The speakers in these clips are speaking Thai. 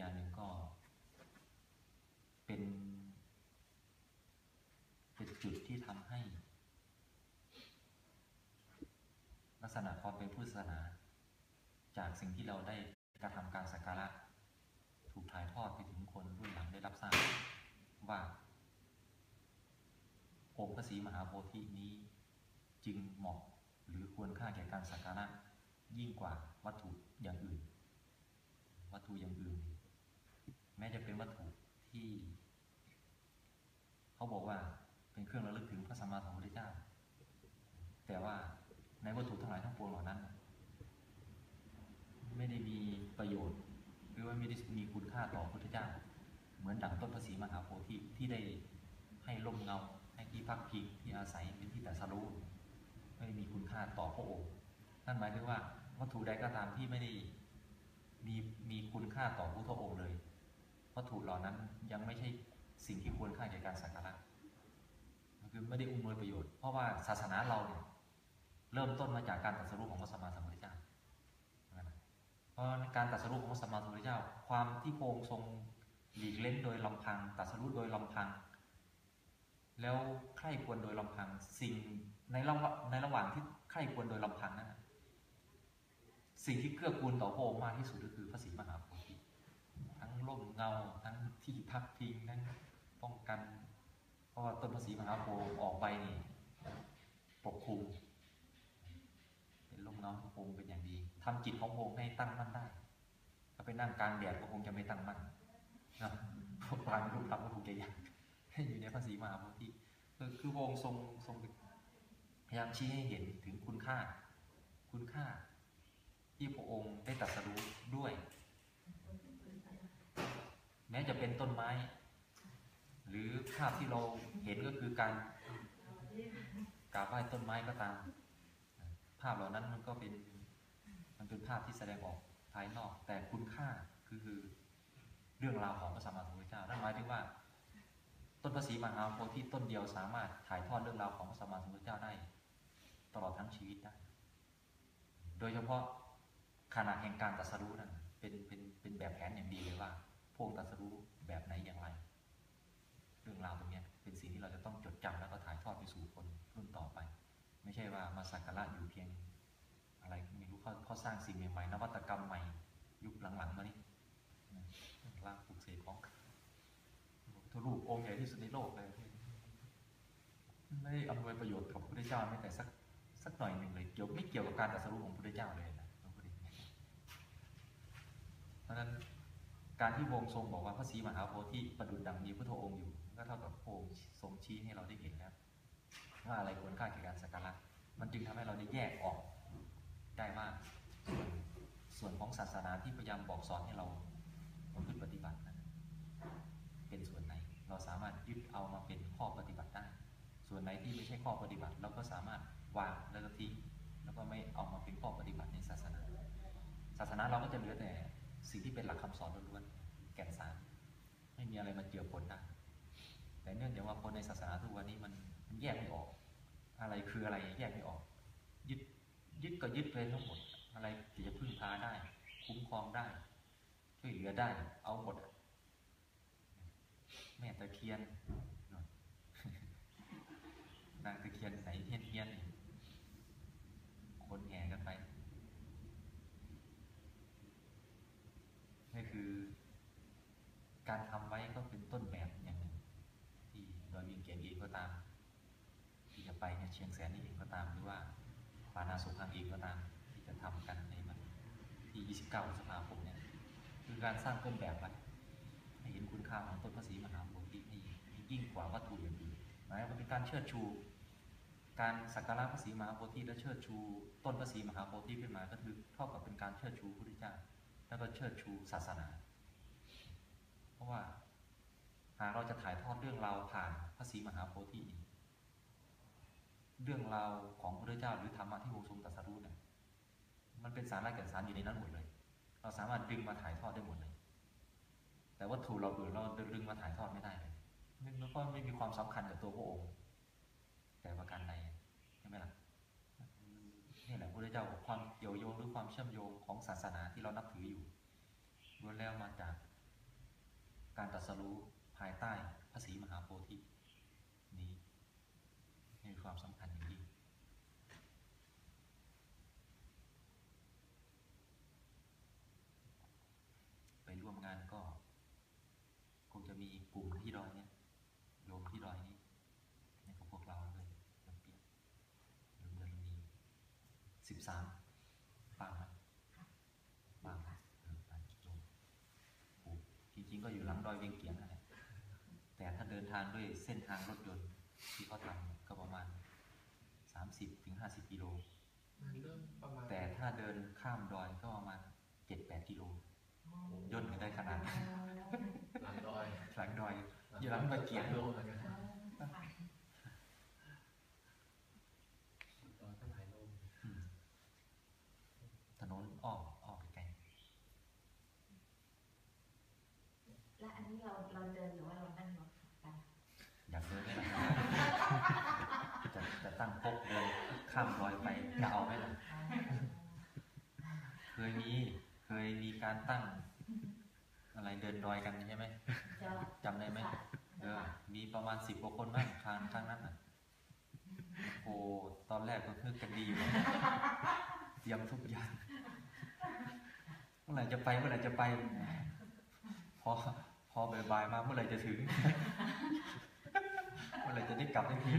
อย่างหนึ่งก็ เป็น เป็นจุดที่ทำให้ ลักษณะความเป็นพุทธศาสนา จากสิ่งที่เราได้กระทำการสักการะถูกถ่ายทอดไปถึงคนรุ่นหลังได้รับทราบว่าองค์พระศรีมหาโพธินี้จึงเหมาะหรือควรค่าแก่การสักการะยิ่งกว่าวัตถุอย่างอื่น วัตถุอย่างอื่น แม้จะเป็นวัตถุที่ เขาบอกว่าเป็นเครื่องระลึกถึงพระสัมมาสัมพุทธเจ้า แต่ว่าในวัตถุทั้งหลายทั้งปวงเหล่านั้น ไม่ได้มีประโยชน์ หรือว่าไม่ได้มีคุณค่าต่อพระพุทธเจ้า เหมือนดังต้นพระศรีมหาโพธิที่ได้ให้ร่มเงาให้ที่พักพิงที่อาศัยเป็นที่แต่สรู้ไม่ได้มีคุณค่าต่อพระองค์นั่นหมายถึงว่าวัตถุใดก็ตามที่ไม่ได้มีมีคุณค่าต่อพระพุทธองค์เลย วัตถุเหล่านั้นยังไม่ใช่สิ่งที่ควรค่าแก่การสักการะคือไม่ได้อุ้มนวยประโยชน์ เพราะว่าศาสนาเราเนี่ยเริ่มต้นมาจากการตรัสรู้ของพระสัมมาสัมพุทธเจ้าเพราะการตรัสรู้ของพระสัมมาสัมพุทธเจ้า ความที่พระองค์ทรงหลีกเล่นโดยลำพังตรัสรู้โดยลำพัง แล้วใคร่ควรโดยลำพัง สิ่งในระหว่างในระหว่างที่ใคร่ควรโดยลำพังนั้นสิ่งที่เกื้อกูลต่อพระองค์มากที่สุดก็คือพระศรีมหาโพ ร่มเงาทั้งที่พักพิงทั้งป้องกัน เพราะว่าต้นพระศรีมหาโพธิ์ออกไปนี่ปกคลุมเป็นร่มเงาของพระองค์เป็นอย่างดีทำจิตของพระองค์ให้ตั้งมั่นได้ ถ้าไปนั่งกลางแดดก็คงจะไม่ตั้งมั่นนะพวกปานรูปธรรมก็คงจะยากให้อยู่ในพระศรีมหาโพธิคือคือพระองค์ทรงทรงพยายามชี้ให้เห็นถึงคุณค่า คุณค่าที่พระองค์ได้ตรัสรู้ด้วย แม้จะเป็นต้นไม้ หรือภาพที่เราเห็นก็คือการกราบไหว้ต้นไม้ก็ตาม ภาพเหล่านั้นมันก็เป็นมันเป็นภาพที่แสดงออกภายนอก แต่คุณค่าคือเรื่องราวของพระสัมมาสัมพุทธเจ้านั่นหมายถึงว่า ต้นพระศรีมหาโพธิ์ที่ต้นเดียวสามารถถ่ายทอดเรื่องราวของพระสัมมาสัมพุทธเจ้าได้ ตลอดทั้งชีวิตได้โดยเฉพาะขณะแห่งการตรัสรู้นั้นเป็นเป็นเป็นแบบแผนอย่างดีเลยว่า ระองค์ตรัสรู้แบบไหนอย่างไร เรื่องราวตรงนี้เป็นสิ่งที่เราจะต้องจดจำแล้วก็ถ่ายทอดไปสู่คนรุ่นต่อไป ไม่ใช่ว่ามาสักการะอยู่เพียง อะไรไม่รู้เขาเขาสร้างสิ่งใหม่ๆนวัตกรรมใหม่ ยุคหลังๆมานี่ร่างปลุกเสกของทรูปองค์ใหญ่ที่สุดในโลกเลยไม่ได้อำนวยประโยชน์กับพระพุทธเจ้าแม้แต่สักสักหน่อยหนึ่งเลยเกี่ยวไม่เกี่ยวกับการตรัสรู้ของพระพุทธเจ้าเลยนะเพราะฉะนั้น การที่พระองทรงบอกว่าพระศรีมหาโพธิประดุจดังมีพระองค์อยู่ก็เท่ากับพระองค์ทรงชี้ให้เราได้เห็นแล้วว่าอะไรควรค่าแก่การสักการะมันจึงทำให้เราได้แยกออกได้ว่าส่วนส่วนของศาสนาที่พยายามบอกสอนให้เราประพฤติปฏิบัตินั้นเป็นส่วนไหน เราสามารถยึดเอามาเป็นข้อปฏิบัติได้ ส่วนไหนที่ไม่ใช่ข้อปฏิบัติ เราก็สามารถวางแล้วก็ทิ้งแล้วก็ไม่เอามาเป็นข้อปฏิบัติในศาสนา ศาสนาเราก็จะเหลือแต่ สิ่งที่เป็นหลักคำสอนล้วนๆแก่นสาร ไม่มีอะไรมาเจือปนนะแต่เนื่องจากว่าคนในศาสนาทุกวันนี้มันมันแยกไม่ออก อะไรคืออะไรแยกไม่ออก ยึดยึดก็ยึดไปทั้งหมด อะไรที่จะพึ่งพาได้ คุ้มครองได้ช่วยเหลือได้ เอาหมดแม่ตะเคียนางตะเคียนใส่เทียนเทียนคนแห่กันไปนี่คือ การทำไว้ก็เป็นต้นแบบอย่างหนึ่ง ที่ดอยวิงเกียนเองก็ตาม ที่จะไปเนี่ยเชียงแสนนี่เองก็ตามหรือว่าปานาสุพังเองก็ตามที่จะทำกันในวันที่ 29พฤษภาคมเนี่ยคือการสร้างต้นแบบไว้ให้เห็นคุณค่าของต้นพระศรีมหาโพธิ์ที่ยิ่งกว่าวัตถุอย่างอื่นหมายว่าเป็นการเชิดชู การสักการะพระศรีมหาโพธิ์และเชิดชูต้นพระศรีมหาโพธิ์ขึ้นมาก็คือเท่ากับเป็นการเชิดชูพระพุทธเจ้าแล้วก็เชิดชูศาสนา เพราะว่าหากเราจะถ่ายทอดเรื่องราวผ่านพระศรีมหาโพธิ เรื่องราวของพระเจ้าหรือธรรมะที่พระทรงตรัสรู้เนี่ยมันเป็นสาระแก่นสารอยู่ในนั้นหมดเลย เราสามารถดึงมาถ่ายทอดได้หมดเลย แต่วัตถุเราอื่นเราดึงมาถ่ายทอดไม่ได้เลยมันก็ไม่มีความสำคัญกับตัวพระองค์ แต่ประการใดใช่ไหมล่ะนี่แหละพระเจ้าความเกี่ยวโยงหรือความเชื่อมโยงของศาสนาที่เรานับถืออยู่ล้วนแล้วมาจากการตรัสรู้ภายใต้พระศรีมหาโพธิ ความสำคัญอย่างยิ่งไปร่วมงานก็ คงจะมีกลุ่มที่ดอยเนี่ยโยมที่ดอยนี้นี่ก็พวกเราเลยจำเปียกโยมเดินมีสิบสามบางไหมบางนะเออบางโยมโอ้จริงๆก็อยู่หลังดอยเวียงเกียงนั่นแหละแต่ถ้าเดินทางด้วยเส้นทางรถยนต์ที่เขาทำก็ประมาณ 30ถึง50กิโลมันเริ่มประมาณแต่ถ้าเดินข้ามดอยก็ประมาณ7-8กิโลย่นกันได้ขนาดนั้นหลังดอยหลังดอยอยู่หลังตะเกียง โลเหมือนกันดอยก็หลายโล อืมถนนอ้อมอ้อมไกล และอันนี้เราเราเดินหรือว่าเรานั่งรถไป อยากเดินไหมล่ะจะจะตั้งพกเดิน ข้ามดอยไปจะเอาไหมล่ะเคยมีเคยมีการตั้ง อะไรเดินดอยกันใช่ไหมเจ้าจำได้ไหมเออมีประมาณสิบกว่าคนมั้งทางทางนั้นอะโอ้ตอนแรกก็คึกกันดีอยู่นะเตรียมทุกอย่างเมื่อไหร่จะไปเมื่อไหร่จะไปพอพอบ่ายๆมาเมื่อไหร่จะถึง เมื่อไหร่จะได้กลับทันที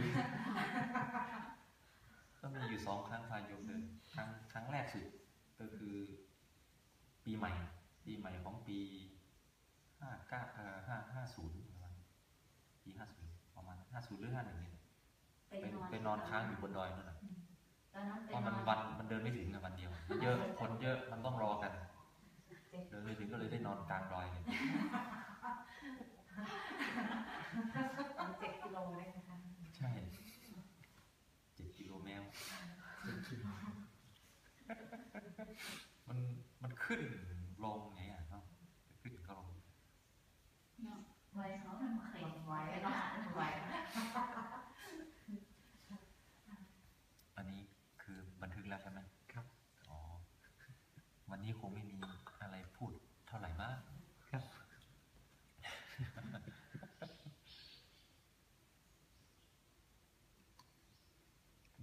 ก็มีอยู่สองครั้งพายโยมเดินครั้งครั้งแรกสุดก็คือปีใหม่ ปีใหม่ของปีห้าเก้าเอ่อห้าห้าศูนย์ประมาณปีห้าศูนย์ประมาณห้าศูนย์หรือห้าหนึ่งเนี่ยไปไปนอนไปนอนค้างอยู่บนดอยนั่นแหละตอนนั้นไปเพราะนมันอนวันมันเดินไม่ถึงอะวันเดียวมันเยอะคนเยอะมันต้องรอกันเดินไม่ถึงก็เลยได้นอนกลางดอยเลยเจ็ดกิโลเลยนะคะ ใช่เจ็ดกิโลแมว มันขึ้นลงไงอะเนาะขึ้นก็ลง ไว้เขาทำเคยไว้เนาะไว้ อันนี้คือบันทึกแล้วใช่ไหม ครับ อ๋อ วันนี้คงไม่มีอะไรพูดเท่าไหร่มาก ครับ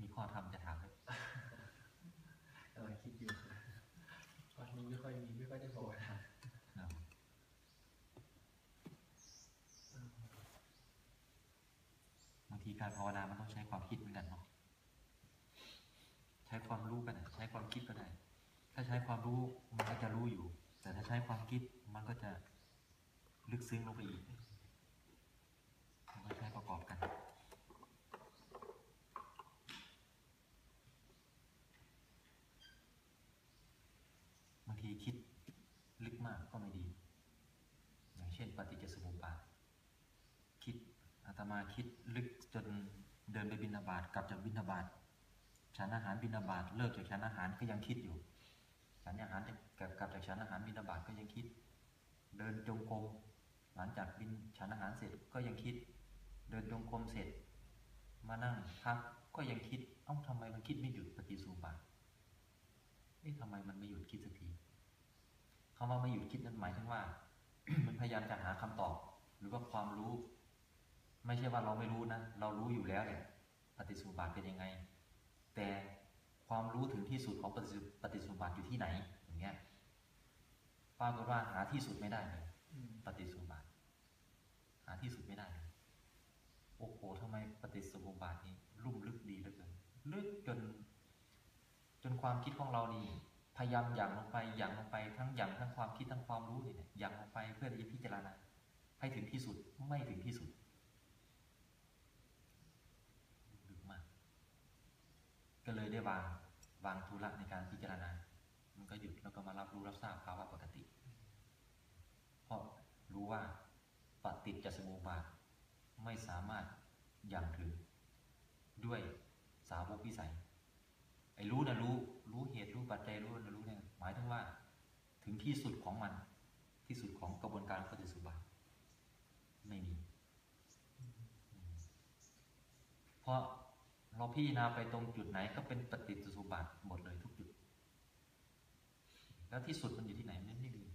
มีข้อธรรมจะถามไหม กำลังคิดอยู่วันนี้ไม่ค่อยมีไม่ค่อยได้บอกนะ เอาบางทีการ ภาวนามันต้องใช้ความคิดเหมือนกันเนาะใช้ความรู้ก็ได้ใช้ความคิดก็ได้ ถ้าใช้ความรู้มันก็จะรู้อยู่ แต่ถ้าใช้ความคิดมันก็จะลึกซึ้งลงไปอีกมันก็ใช้ประกอบกัน บางทีคิดลึกมากก็ไม่ดี อย่างเช่น ปฏิจจสมุปบาท คิดอาต มาคิดลึกจนเดินไปบินาบาตกลับจากบินาบาตฉันอาหารบินาบาตเลิกจากฉันอาหารก็ยังคิดอยู่ฉันอาหารกลับกลับจากฉันอาหารบินาบาตก็ยังคิด เดินจงกรมหลังจากบินฉันอาหารเสร็จก็ยังคิด เดินจงกรมเสร็จ มานั่งพักก็ยังคิดเอ้าทำไมมันคิดไม่หยุดปฏิสูบาทเอ๊ะทำไมมันไม่หยุดคิดสักทีคำว่าไม่หยุดคิดนั้นหมายถึงว่า มันพยายามจะหาคำตอบ หรือว่าความรู้ ไม่ใช่ว่าเราไม่รู้นะ เรารู้อยู่แล้วเนี่ยปฏิสูปบาทเป็นยังไง แต่ความรู้ถึงที่สุดของปฏิสุปฏิสูปบาทอยู่ที่ไหน อย่างเงี้ยปรากฏว่าหาที่สุดไม่ได้เลยปฏิสุบาทหาที่สุดไม่ได้เลยโอ้โหทำไมปฏิสุบาทนี้ลุ่มลึกดีเหลือเกินลึกจน จนความคิดของเรานี่พยายามหยั่งลงไปหยั่งลงไปทั้งหยั่งทั้งความคิดทั้งความรู้นี่เนี่ยหยั่งลงไปเพื่อที่จะพิจารณาให้ถึงที่สุดไม่ถึงที่สุดลึกมาก ก็เลยได้วางวางธุระในการพิจารณา มันก็หยุดแล้วก็มารับรู้รับทราบภาวะปกติ เพราะรู้ว่าปฏิจจสมุปบาทไม่สามารถยังถึง ด้วยสาวกวิสัยไอ้รู้นะรู้รู้เหตุรู้ปัจจัยรู้นะรู้เนี่ยหมายถึงว่า ถึงที่สุดของมัน ที่สุดของกระบวนการปฏิสุบาไม่มี เพราะ เราพิจารณาไปตรงจุดไหนก็เป็นปฏิจจสมุปบาทหมดเลยทุกจุด แล้วที่สุดมันอยู่ที่ไหนไมันไม่มีข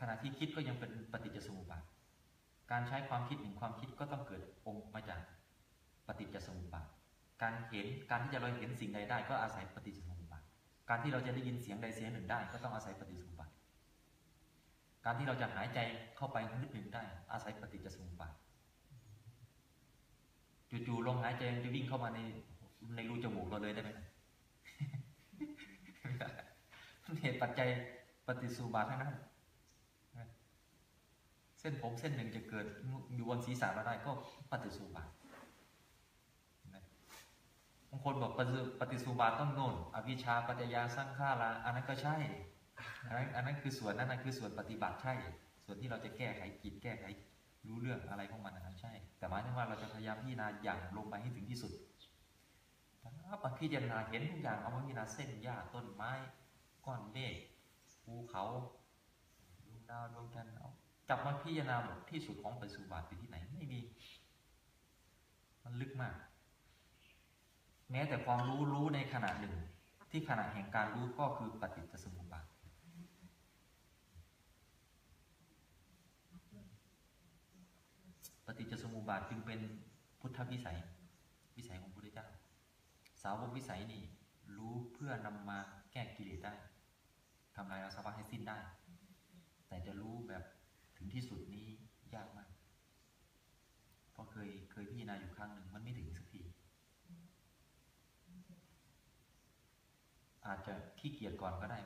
ขณะที่คิดก็ยังเป็นปฏิจจสมุปบาท การใช้ความคิดหนึ่งความคิดก็ต้องเกิดองค์มาจากปฏิจจสมุปบาท การเห็นการที่จะเราเห็นสิ่งใดได้ ก็อาศัยปฏิจจสมุปบาท การที่เราจะได้ยินเสียงใดเสียงหนึ่งได้ ก็ต้องอาศัยปฏิจจสมุปบาท การที่เราจะหายใจเข้าไปนิดหนึ่งได้ อาศัยปฏิจจสมุปบาท จู่ๆลมหายใจมันจะวิ่งเข้ามาในในรูจมูกเราเลยได้ไหมมันเหตุปัจจัยปฏิสูบาททั้งนั้นเส้นผมเส้นหนึ่งจะเกิดอยู่บนศีรษะเราได้ก็ปฏิสูบาทบางคนบอกปฏิปฏิสูบาทต้องโน่นอวิชชาปัจจยาสร้างฆาราอันนั้นก็ใช่อันนั้นอันนั้นคือส่วนนั้นนะคือส่วนปฏิบัติใช่ ส่วนที่เราจะแก้ไขกิจแก้ไข รู้เรื่องอะไรของมันนะครับใช่ แต่หมายถึงว่าเราจะพยายามพิจารณาอย่างลงไปให้ถึงที่สุดถ้าปพิจารณาเห็นทุกอย่างเอามาพิจารณาเส้นหญ้าต้นไม้ก้อนเมฆภูเขาดวงดาวดวงจันทร์เอาจับมาพิจารณาหมดที่สุดของปฏิสุบาทอยู่ที่ไหนไม่มี มันลึกมาก แม้แต่ความรู้รู้ในขณะหนึ่ง ที่ขณะแห่งการรู้ก็คือปฏิจจสมุปบาท ปฏิจจสมุปบาทจึงเป็นพุทธวิสัย วิสัยของพระพุทธเจ้า สาวกวิสัยนี่รู้เพื่อนำมาแก้กิเลสได้ทำลายอาสวะให้สิ้นได้ แต่จะรู้แบบถึงที่สุดนี้ยากมาก เพราะเคยเคยพิจารณาอยู่ครั้งหนึ่งมันไม่ถึงสักที อาจจะขี้เกียจก่อนก็ได้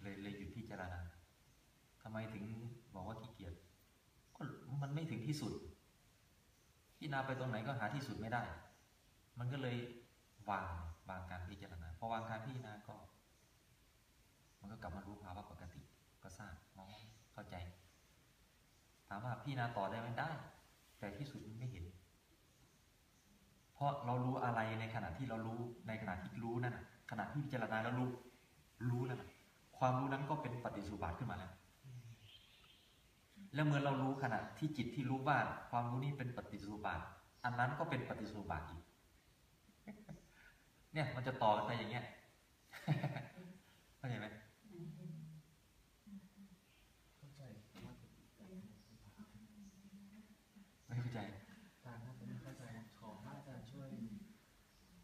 เลยเลยหยุดพิจารณาทำไมถึงบอกว่าขี้เกียจก็ มันไม่ถึงที่สุดพิจารณาไปตรงไหนก็หาที่สุดไม่ได้ มันก็เลยวางวางการพิจารณาพอวางการพิจารณาก็ มันก็กลับมารู้ภาวะปกติ ก็ทราบมองเข้าใจ ถามว่าพิจารณาต่อได้ไหมได้ แต่ที่สุดมันไม่เห็น เพราะเรารู้อะไรในขณะที่เรารู้ในขณะที่รู้นั่นขณะที่พิจารณาแล้วรู้รู้นั่นนะความรู้นั้นก็เป็นปฏิสุบาทขึ้นมาแล้ว แล้วเมื่อเรารู้ขณะที่จิตที่รู้ว่าความรู้นี้เป็นปฏิสุบาท อันนั้นก็เป็นปฏิสุบาทอีก เนี่ยมันจะต่อกันไปอย่างเงี้ยเข้าใจไหมไม่เข้าใจ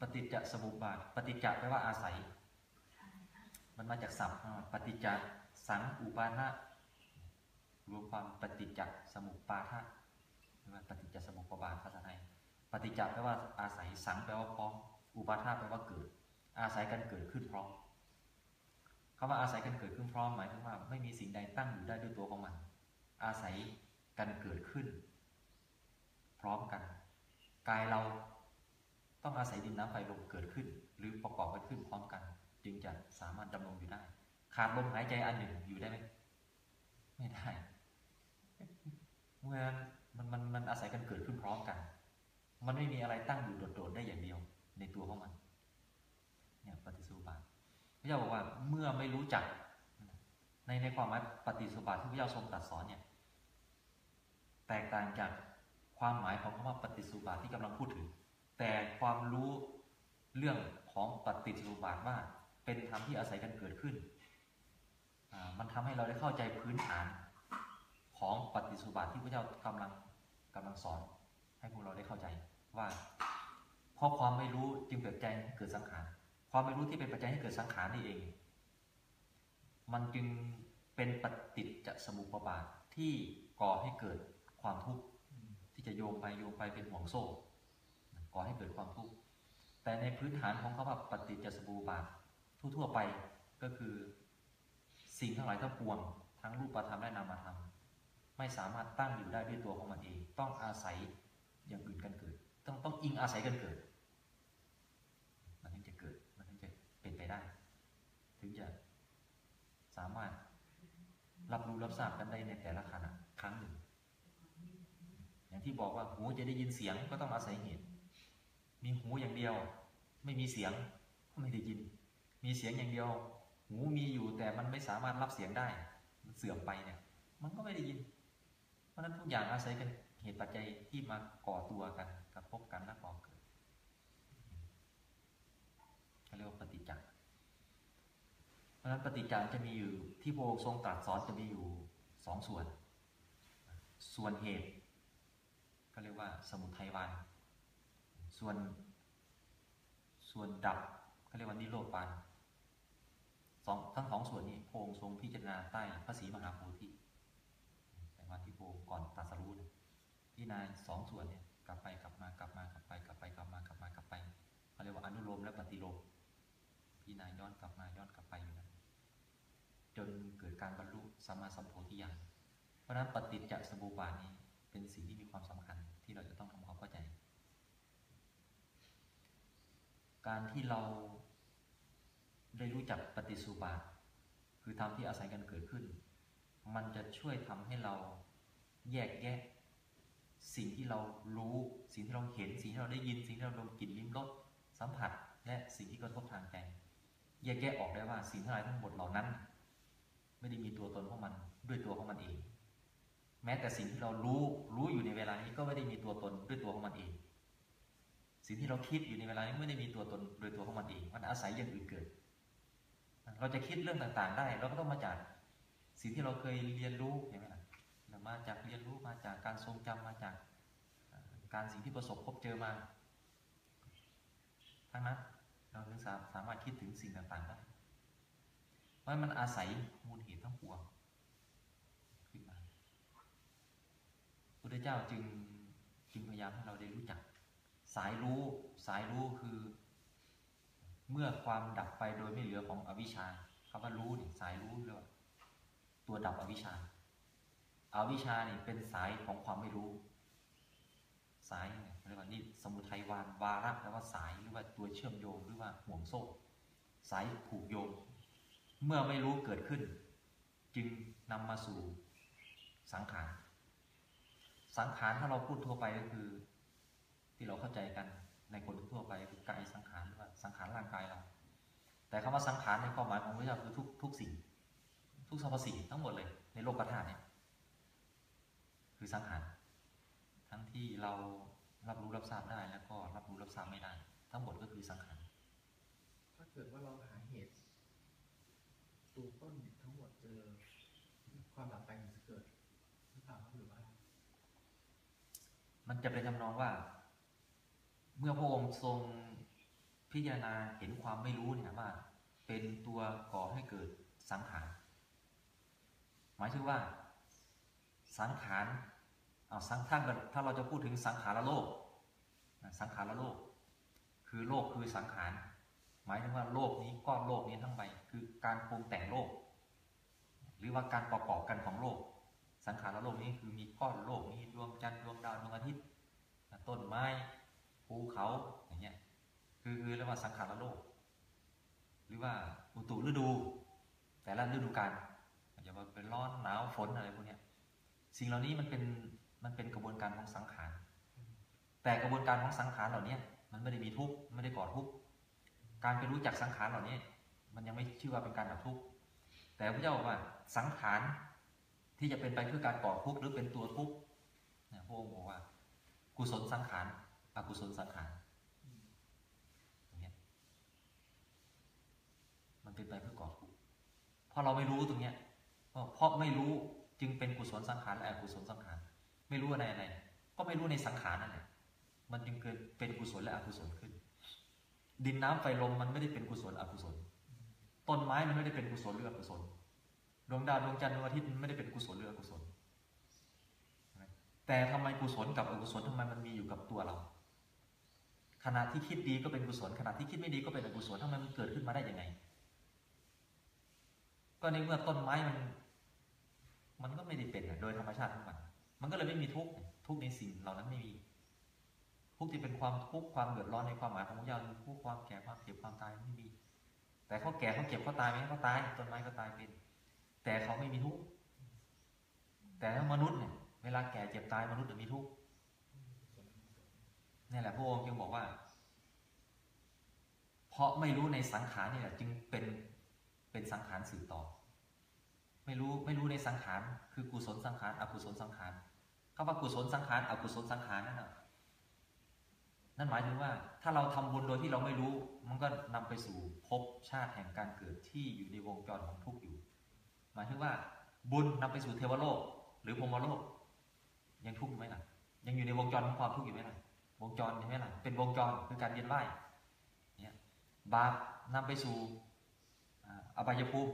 ปฏิจจสมุปบาท ปฏิจจแปลว่าอาศัย มันมาจากศัพท์ปฏิจจสังอุปาทะ รวมความปฏิจจสมุปาทะหรือว่าปฏิจจสมุปบาทภาษาไทยปฏิจจแปลว่าอาศัยสังแปลว่าพร้อมอุปาทะแปลว่าเกิด อาศัยกันเกิดขึ้นพร้อมคำว่าอาศัยกันเกิดขึ้นพร้อมหมายถึงว่า ไม่มีสิ่งใดตั้งอยู่ได้ด้วยตัวของมัน อาศัยกันเกิดขึ้น พร้อมกัน กายเราต้องอาศัยดินน้ำไฟลมเกิดขึ้น หรือประกอบกันขึ้นพร้อมกัน จึงจะสามารถดำรงอยู่ได้ ขาดลมหายใจอันหนึ่งอยู่ได้ไหมไม่ได้ เมื่อมันมันมันอาศัยกันเกิดขึ้นพร้อมกัน มันไม่มีอะไรตั้งอยู่โดดๆได้อย่างเดียวในตัวของมัน เนี่ยปฏิสุบาทพระเจ้าบอกว่าเมื่อไม่รู้จัก ในในความหมายปฏิสุบาทที่พระเจ้าทรงตรัสสอนเนี่ย แตกต่างจากความหมายของคำว่าปฏิสุบาทที่กำลังพูดถึง แต่ความรู้เรื่องของปฏิสุบาทว่าเป็นธรรมที่อาศัยกันเกิดขึ้น มันทำให้เราได้เข้าใจพื้นฐาน ของปฏิสุบาทที่พระเจ้ากำลังกำลังสอน ให้พวกเราได้เข้าใจว่าเพราะความไม่รู้จึงเป็นปัจให้เกิดสังขารความไม่รู้ที่เป็นปัจจัยให้เกิดสังขารนี่เอง มันจึงเป็นปฏิจจสมุปบาทที่ก่อให้เกิดความทุกข์ที่จะโยงไปโยงไปเป็นห่วงโซ่ก่อให้เกิดความทุกข์แต่ในพื้นฐานของคำว่าปฏิจจสมุปบาททั่วๆไปก็คือ สิ่งทั้งหลายทั้งปวง ทั้งรูปธรรมและนามธรรม ไม่สามารถตั้งอยู่ได้ด้วยตัวของมันเอง ต้องอาศัยอย่างอื่นกันเกิด ต้องต้องอิงอาศัยกันเกิด มันถึงจะเกิด มันถึงจะเป็นไปได้ ถึงจะสามารถรับรู้รับทราบกันได้ในแต่ละขณะครั้งหนึ่ง อย่างที่บอกว่าหูจะได้ยินเสียงก็ต้องอาศัยเหตุ มีหูอย่างเดียว ไม่มีเสียงก็ไม่ได้ยิน มีเสียงอย่างเดียว หูมีอยู่แต่มันไม่สามารถรับเสียงได้ มันเสื่อมไปเนี่ย มันก็ไม่ได้ยิน ราะฉะนั้นทุกอย่างอาศัยกันเหตุปัจจัยที่มาก่อตัวกันกระทบกันและก่อเกิดเขาเรียกว่าปฏิจจ์เพราะฉะนั้นปฏิจจ์จะมีอยู่ที่พระองค์ทรงตรัสสอนจะมีอยู่สองส่วน ส่วนเหตุ ก็เรียกว่าสมุทัยวานส่วน ส่วนดับก็เรียกว่านิโรธวานสองทั้งสองส่วนนี้พระองค์ทรงพิจารณาใต้พระศรีมหาโพธิ แต่วันที่พระองค์ก่อนตรัสรู้เนี่ยพิจารณาสองส่วนเนี่ยกลับไปกลับมากลับมากลับไปกลับไปกลับมากลับมากลับไปเขาเรียกว่าอนุโลมและปฏิโลมพิจารณาย้อนกลับมาย้อนกลับไปอยู่นั้นจนเกิดการบรรลุสัมมาสัมโพธิญาณเพราะนั้นปฏิจจสมุปบาทนี้เป็นสิ่งที่มีความสำคัญที่เราจะต้องทำความเข้าใจ การที่เราได้รู้จักปฏิสุบาท คือธรรมที่อาศัยกันเกิดขึ้น มันจะช่วยทำให้เราแยกแยะ สิ่งที่เรารู้ สิ่งที่เราเห็น สิ่งที่เราได้ยิน สิ่งที่เราดมกลิ่นลิ้มรสสัมผัส และสิ่งที่กระทบทางใจแยกแยะออกได้ว่าสิ่งทั้งหลายทั้งหมดเหล่านั้น ไม่ได้มีตัวตนของมันด้วยตัวของมันเอง แม้แต่สิ่งที่เรารู้รู้อยู่ในเวลานี้ก็ไม่ได้มีตัวตนด้วยตัวของมันเอง สิ่งที่เราคิดอยู่ในเวลานี้ไม่ได้มีตัวตนโดยตัวของมันเอง มันอาศัยอย่างอื่นเกิด เราจะคิดเรื่องต่างๆ ได้ เราก็ต้องมาจาก สิ่งที่เราเคยเรียนรู้เห็นไหมล่ะมาจากเรียนรู้มาจากการทรงจำมาจากการสิ่งที่ประสบพบเจอมาทั้งนั้นเราถึงสาสามารถคิดถึงสิ่งต่างๆได้เพราะมันอาศัยมูลเหตุทั้งปวงขึ้นมาพุทธเจ้าจึงจึงพยายามให้เราได้รู้จัก สายรู้สายรู้คือ เมื่อความดับไปโดยไม่เหลือของอวิชชาคำว่ารู้เนี่ยสายรู้เรียกว่า ตัวดับอวิชชาอาวิชชานี่เป็นสายของความไม่รู้ สายเรียกว่านี่สมุทัยวานวาระแปลว่าสายหรือว่าตัวเชื่อมโยงหรือว่าห่วงโซ่ สายผูกโยง เมื่อไม่รู้เกิดขึ้น จึงนำมาสู่สังขารสังขารถ้าเราพูดทั่วไปก็คือ ที่เราเข้าใจกันในคนทั่วไปคือกายสังขารหรือว่าสังขารร่างกายเรา แต่คำว่าสังขารในความหมายของพระเจ้าคือทุกทุกสิ่ง ทุกสรรพสิ่งทั้งหมดเลยในโลกธาตุเนี่ยคือสังขารทั้งที่เรารับรู้รับทราบได้แล้วก็รับรู้รับทราบไม่ได้ ทั้งหมดก็คือสังขารถ้าเกิดว่าเราหาเหตุตัวต้นทั้งหมดเจอความดับไปมันจะเกิดหรือเปล่าครับหรือว่า มันจะเป็นทำนองว่า เมื่อพระองค์ทรงพิจารณาเห็นความไม่รู้เนี่ยว่า เป็นตัวก่อให้เกิดสังขาร หมายถึงว่า สังขารเอาสังถ้าถ้าเราจะพูดถึงสังขารโลก สังขารโลก คือโลกคือสังขารหมายถึงว่าโลกนี้ก้อนโลกนี้ทั้งใบคือการปรุงแต่งโลก หรือว่าการประกอบกันของโลก สังขารโลกนี้คือมีก้อนโลกมีดวงจันทร์ดวงดาวดวงอาทิตย์ต้นไม้ภูเขาอย่างเงี้ยคือคือเรียกว่าสังขารโลก หรือว่าอุตุฤดู แต่ละฤดูกาล ว่าเป็นร้อนหนาวฝนอะไรพวกนี้สิ่งเหล่านี้มันเป็นมันเป็นกระบวนการของสังขาร แต่กระบวนการของสังขารเหล่านี้มันไม่ได้มีทุกข์ไม่ได้ก่อทุกข์การไปรู้จักสังขารเหล่านี้ มันยังไม่ชื่อว่าเป็นการดับทุกข์แต่พระเจ้าบอกว่าสังขารที่จะเป็นไปเพื่อการก่อทุกข์หรือเป็นตัวทุกข์นะพระองค์บอกว่า กุศลสังขารอกุศลสังขารอย่างเงี้ยมันเป็นไปเพื่อก่อทุกข์เพราะเราไม่รู้ตรงเนี้ย เพราะไม่รู้จึงเป็นกุศลสังขารและอกุศลสังขาร ไม่รู้อะไรอะไร ก็ไม่รู้ในสังขารนั่นแหละมันจึงเกิดเป็นกุศลและอกุศลขึ้น ดินน้ำไฟลมมันไม่ได้เป็นกุศลอกุศล ต้นไม้มันไม่ได้เป็นกุศลหรืออกุศล ดวงดาวดวงจันทร์ดวงอาทิตย์มันไม่ได้เป็นกุศลหรืออกุศล แต่ทำไมกุศลกับอกุศลทำไมมันมีอยู่กับตัวเรา ขณะที่คิดดีก็เป็นกุศลขณะที่คิดไม่ดีก็เป็นอกุศลทำไมมันเกิดขึ้นมาได้ยังไง ก็ในเมื่อต้นไม้มัน มันก็ไม่ได้เป็นโดยธรรมชาติของมัน มันก็เลยไม่มีทุกข์ทุกข์ในสิ่งเหล่านั้นไม่มี ทุกข์ที่เป็นความทุกข์ความเดือดร้อนในความหมายของพระเจ้าทุกข์ความแก่ความเจ็บความตายไม่มี แต่เขาแก่เขาเจ็บเขาตายไหมเขาตายต้นไม้ก็ตายเป็น แต่เขาไม่มีทุกข์แต่ถ้ามนุษย์เนี่ยเวลาแก่เจ็บตายมนุษย์จะมีทุกข์นี่แหละพระองค์จึงบอกว่า เพราะไม่รู้ในสังขารนี่แหละจึงเป็นเป็นสังขารสืบต่อ ไม่รู้ไม่รู้ในสังขารคือกุศลสังขารอกุศลสังขารคำว่ากุศลสังขารอกุศลสังขารนั่นน่ะนั่นหมายถึงว่า ถ้าเราทำบุญโดยที่เราไม่รู้ มันก็นำไปสู่ภพชาติแห่งการเกิดที่อยู่ในวงจรของทุกข์อยู่ หมายถึงว่า บุญนำไปสู่เทวโลก หรือพรหมโลก ยังทุกข์อยู่ไหมล่ะ ยังอยู่ในวงจรของความทุกข์อยู่ไหมล่ะวงจรใช่ไหมล่ะเป็นวงจรคือการเวียนว่ายเนี่ยบาปนำไปสู่อบายภูมิ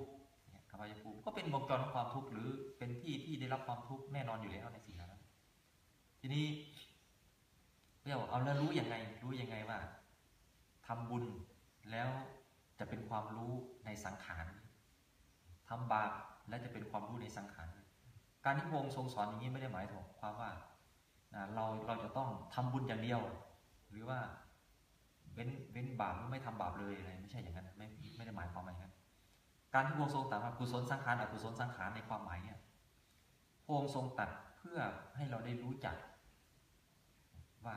อบายภูมิก็เป็นวงจรของความทุกข์หรือเป็นที่ที่ได้รับความทุกข์แน่นอนอยู่แล้วในสิ่งนั้น ทีนี้เรียกว่าเอาแล้วรู้ยังไง รู้ยังไงว่าทำบุญแล้วจะเป็นความรู้ในสังขารทำบาปแล้วจะเป็นความรู้ในสังขารการที่พระองค์ทรงสอนอย่างนี้ไม่ได้หมายถึงความว่าอ่าเราเราจะต้องทำบุญอย่างเดียว หรือว่าเว้นเว้นบาปหรือไม่ทำบาปเลยอะไรไม่ใช่อย่างนั้นไม่ไม่ได้หมายความอย่างนั้น การที่พระองค์ทรงตรัสว่ากุศลสังขารอกุศลสังขารในความหมายเนี่ยพระองค์ทรงตรัสเพื่อให้เราได้รู้จัก ว่า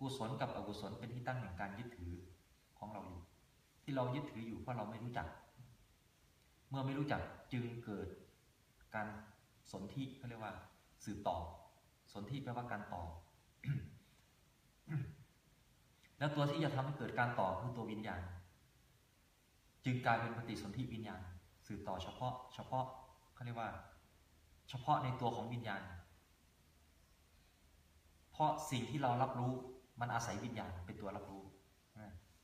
กุศลกับอกุศลเป็นที่ตั้งแห่งการยึดถือของเราอยู่ ที่เรายึดถืออยู่เพราะเราไม่รู้จัก เมื่อไม่รู้จักจึงเกิดการสนธิเขาเรียกว่า สืบต่อ สนธิแปลว่าการต่อ แล้วตัวที่จะทำให้เกิดการต่อคือตัววิญญาณ จึงกลายเป็นปฏิสนธิวิญญาณสืบต่อเฉพาะ เฉพาะเขาเรียกว่า เฉพาะในตัวของวิญญาณ เพราะสิ่งที่เรารับรู้มันอาศัยวิญญาณเป็นตัวรับรู้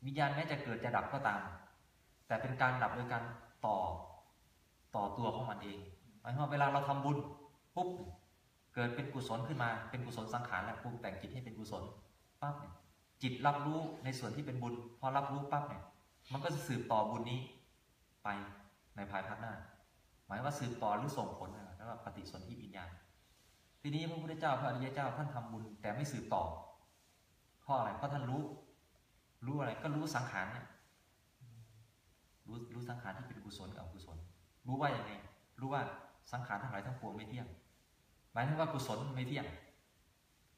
วิญญาณแม้จะเกิดจะดับก็ตาม แต่เป็นการดับโดยการต่อต่อตัวของมันเองหมายความว่าเวลาเราทำบุญปุ๊บเกิดเป็นกุศลขึ้นมาเป็นกุศลสังขารและปรุงแต่งจิตให้เป็นกุศลปั๊บเนี่ยจิตรับรู้ในส่วนที่เป็นบุญ พอรับรู้ปั๊บเนี่ย มันก็จะสืบต่อบุญนี้ไปในภายภาคหน้า หมายว่าสืบต่อหรือส่งผลนะแล้วก็ปฏิสนธิวิญญาณ ทีนี้พระพุทธเจ้าพระอริยเจ้าท่านทำบุญแต่ไม่สืบต่อ เพราะอะไร เพราะท่านรู้ รู้อะไร ก็รู้สังขารเนี่ย รู้รู้สังขารที่เป็นกุศลกับอกุศล รู้ว่าอย่างไง รู้ว่าสังขารทั้งหลายทั้งปวงไม่เที่ยง หมายถึงว่ากุศลไม่เที่ยง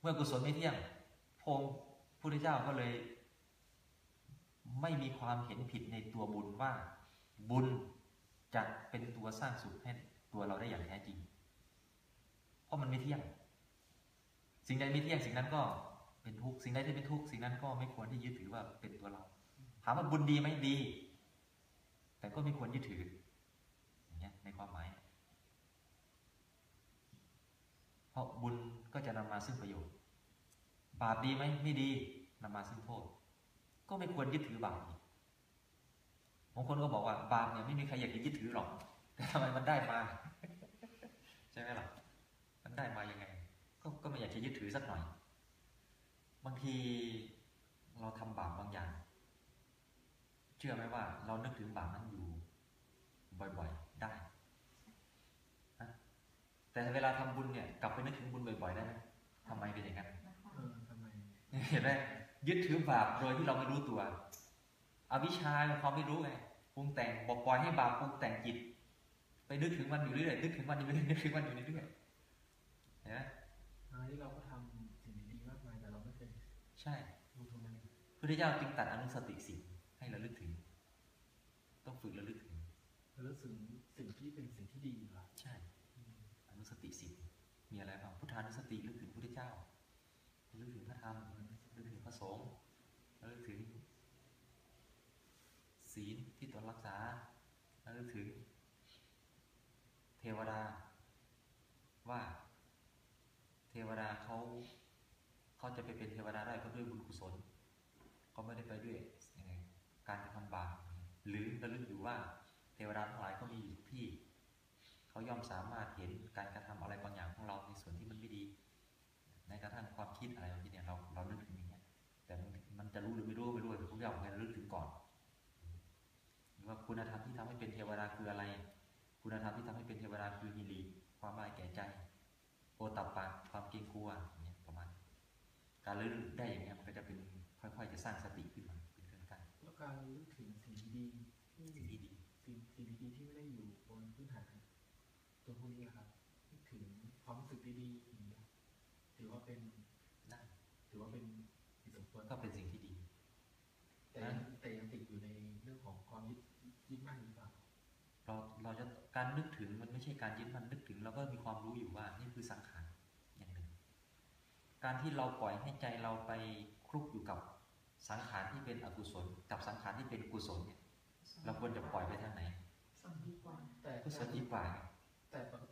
เมื่อกุศลไม่เที่ยงพระองพุทธเจ้าก็เลย ไม่มีความเห็นผิดในตัวบุญว่าบุญจะเป็นตัวสร้างสุขให้ตัวเราได้อย่างแท้จริง เพราะมันไม่เที่ยง สิ่งใดไม่เที่ยงสิ่งนั้นก็เป็นทุกข์สิ่งใดที่เป็นทุกข์สิ่งนั้นก็ไม่ควรที่ยึดถือว่าเป็นตัวเรา ถามว่าบุญดีไหมดี แต่ก็ไม่ควรยึดถืออย่างเงี้ยในความหมาย เพราะบุญก็จะนำมาซึ่งประโยชน์ บาปดีไหมไม่ดีนำมาซึ่งโทษ ก็ไม่ควรยึดถือบาปอีกบางคนก็บอกว่าบาปเนี่ยไม่มีใครอยากจะยึดถือหรอก แต่ทำไมมันได้มา ใช่ไหมล่ะ มันได้มายังไง ก็ก็ไม่อยากจะยึดถือสักหน่อย บางทีเราทำบาปบางอย่าง เชื่อไหมว่า เรานึกถึงบาปนั้นอยู่ บ่อยๆ ได้ฮะแต่เวลาทำบุญเนี่ยกลับไปนึกถึงบุญบ่อยๆได้ไหมทำไมเป็นอย่างนั้นเออทำไมเห็นไหม ยึดถือบาปโดยที่เราไม่รู้ตัวอวิชชาความไม่รู้ไงปรุงแต่งบอกปล่อยให้บาปปรุงแต่งจิต ไปนึกถึงมันอยู่เรื่อยนึกถึงมันอยู่เรื่อยนึกถึงมันอยู่เรื่อยเห็นไหมทั้งที่เราก็ทำสิ่งดีๆมากมายแต่เราไม่เคยใช่รู้ตรงนั้นพุทธเจ้าจึงตัดอนุสติสิให้ระลึกถึง ต้องฝึกระลึกถึงแล้วรู้สึกสิ่งที่เป็นสิ่งที่ดีอยู่ละใช่ อนุสติสิมีอะไรบ้างพุทธานุสติระลึกถึง สงฆ์ระลึกถึง ศีลที่ตนรักษาระลึกถึง เทวดา ว่าเทวดาเขาเขาจะไปเป็นเทวดาได้ก็ด้วยบุญกุศลเขาไม่ได้ไปด้วยการกระทำบาปหรือระลึกอยู่ว่าเทวดาทั้งหลายก็มีอยู่ทุกที่เขาย่อมสามารถเห็นการกระทำอะไรบางอย่างของเราในส่วนที่มันไม่ดี ในกระทั่งความคิดอะไรบางทีเนี่ยเราเรานึก จะรู้หรือไม่รู้ไม่รู้ทุกอย่างให้ระลึกถึงก่อนหรือว่าคุณธรรมที่ทำให้เป็นเทวดาคืออะไร คุณธรรมที่ทำให้เป็นเทวดาคือฮิริความละอายแก่ใจ โอตัปปะความเกรงกลัวอย่างเงี้ยประมาณนี้การระลึกได้อย่างเงี้ยมันก็จะเป็นค่อย ๆ จะสร้างสติขึ้นมาเป็นเครื่องกั้นแล้วการรู้ถึงสิ่งดีๆที่สิ่งที่ดีสิ่งสิ่งดีๆที่ไม่ได้อยู่บนพื้นฐานตัวพวกนี้นะครับนึกถึงความรู้สึกดีๆอย่างเงี้ยถือว่าเป็นได้ถือว่าเป็นสิ่งสมควรก็เป็นสิ่งที่ดี แต่ยังแต่ยังติดอยู่ในเรื่องของความยึดยึดมั่นหรือเปล่า เราเราจะการนึกถึงมันไม่ใช่การยึดมันนึกถึงเราก็มีความรู้อยู่ว่านี่คือสังขารอย่างหนึ่ง การที่เราปล่อยให้ใจเราไปคลุกอยู่กับสังขารที่เป็นอกุศล กับสังขารที่เป็นกุศลเนี่ย เราควรจะปล่อยไปทางไหนสมดีกว่าแต่กุศลดีกว่าไง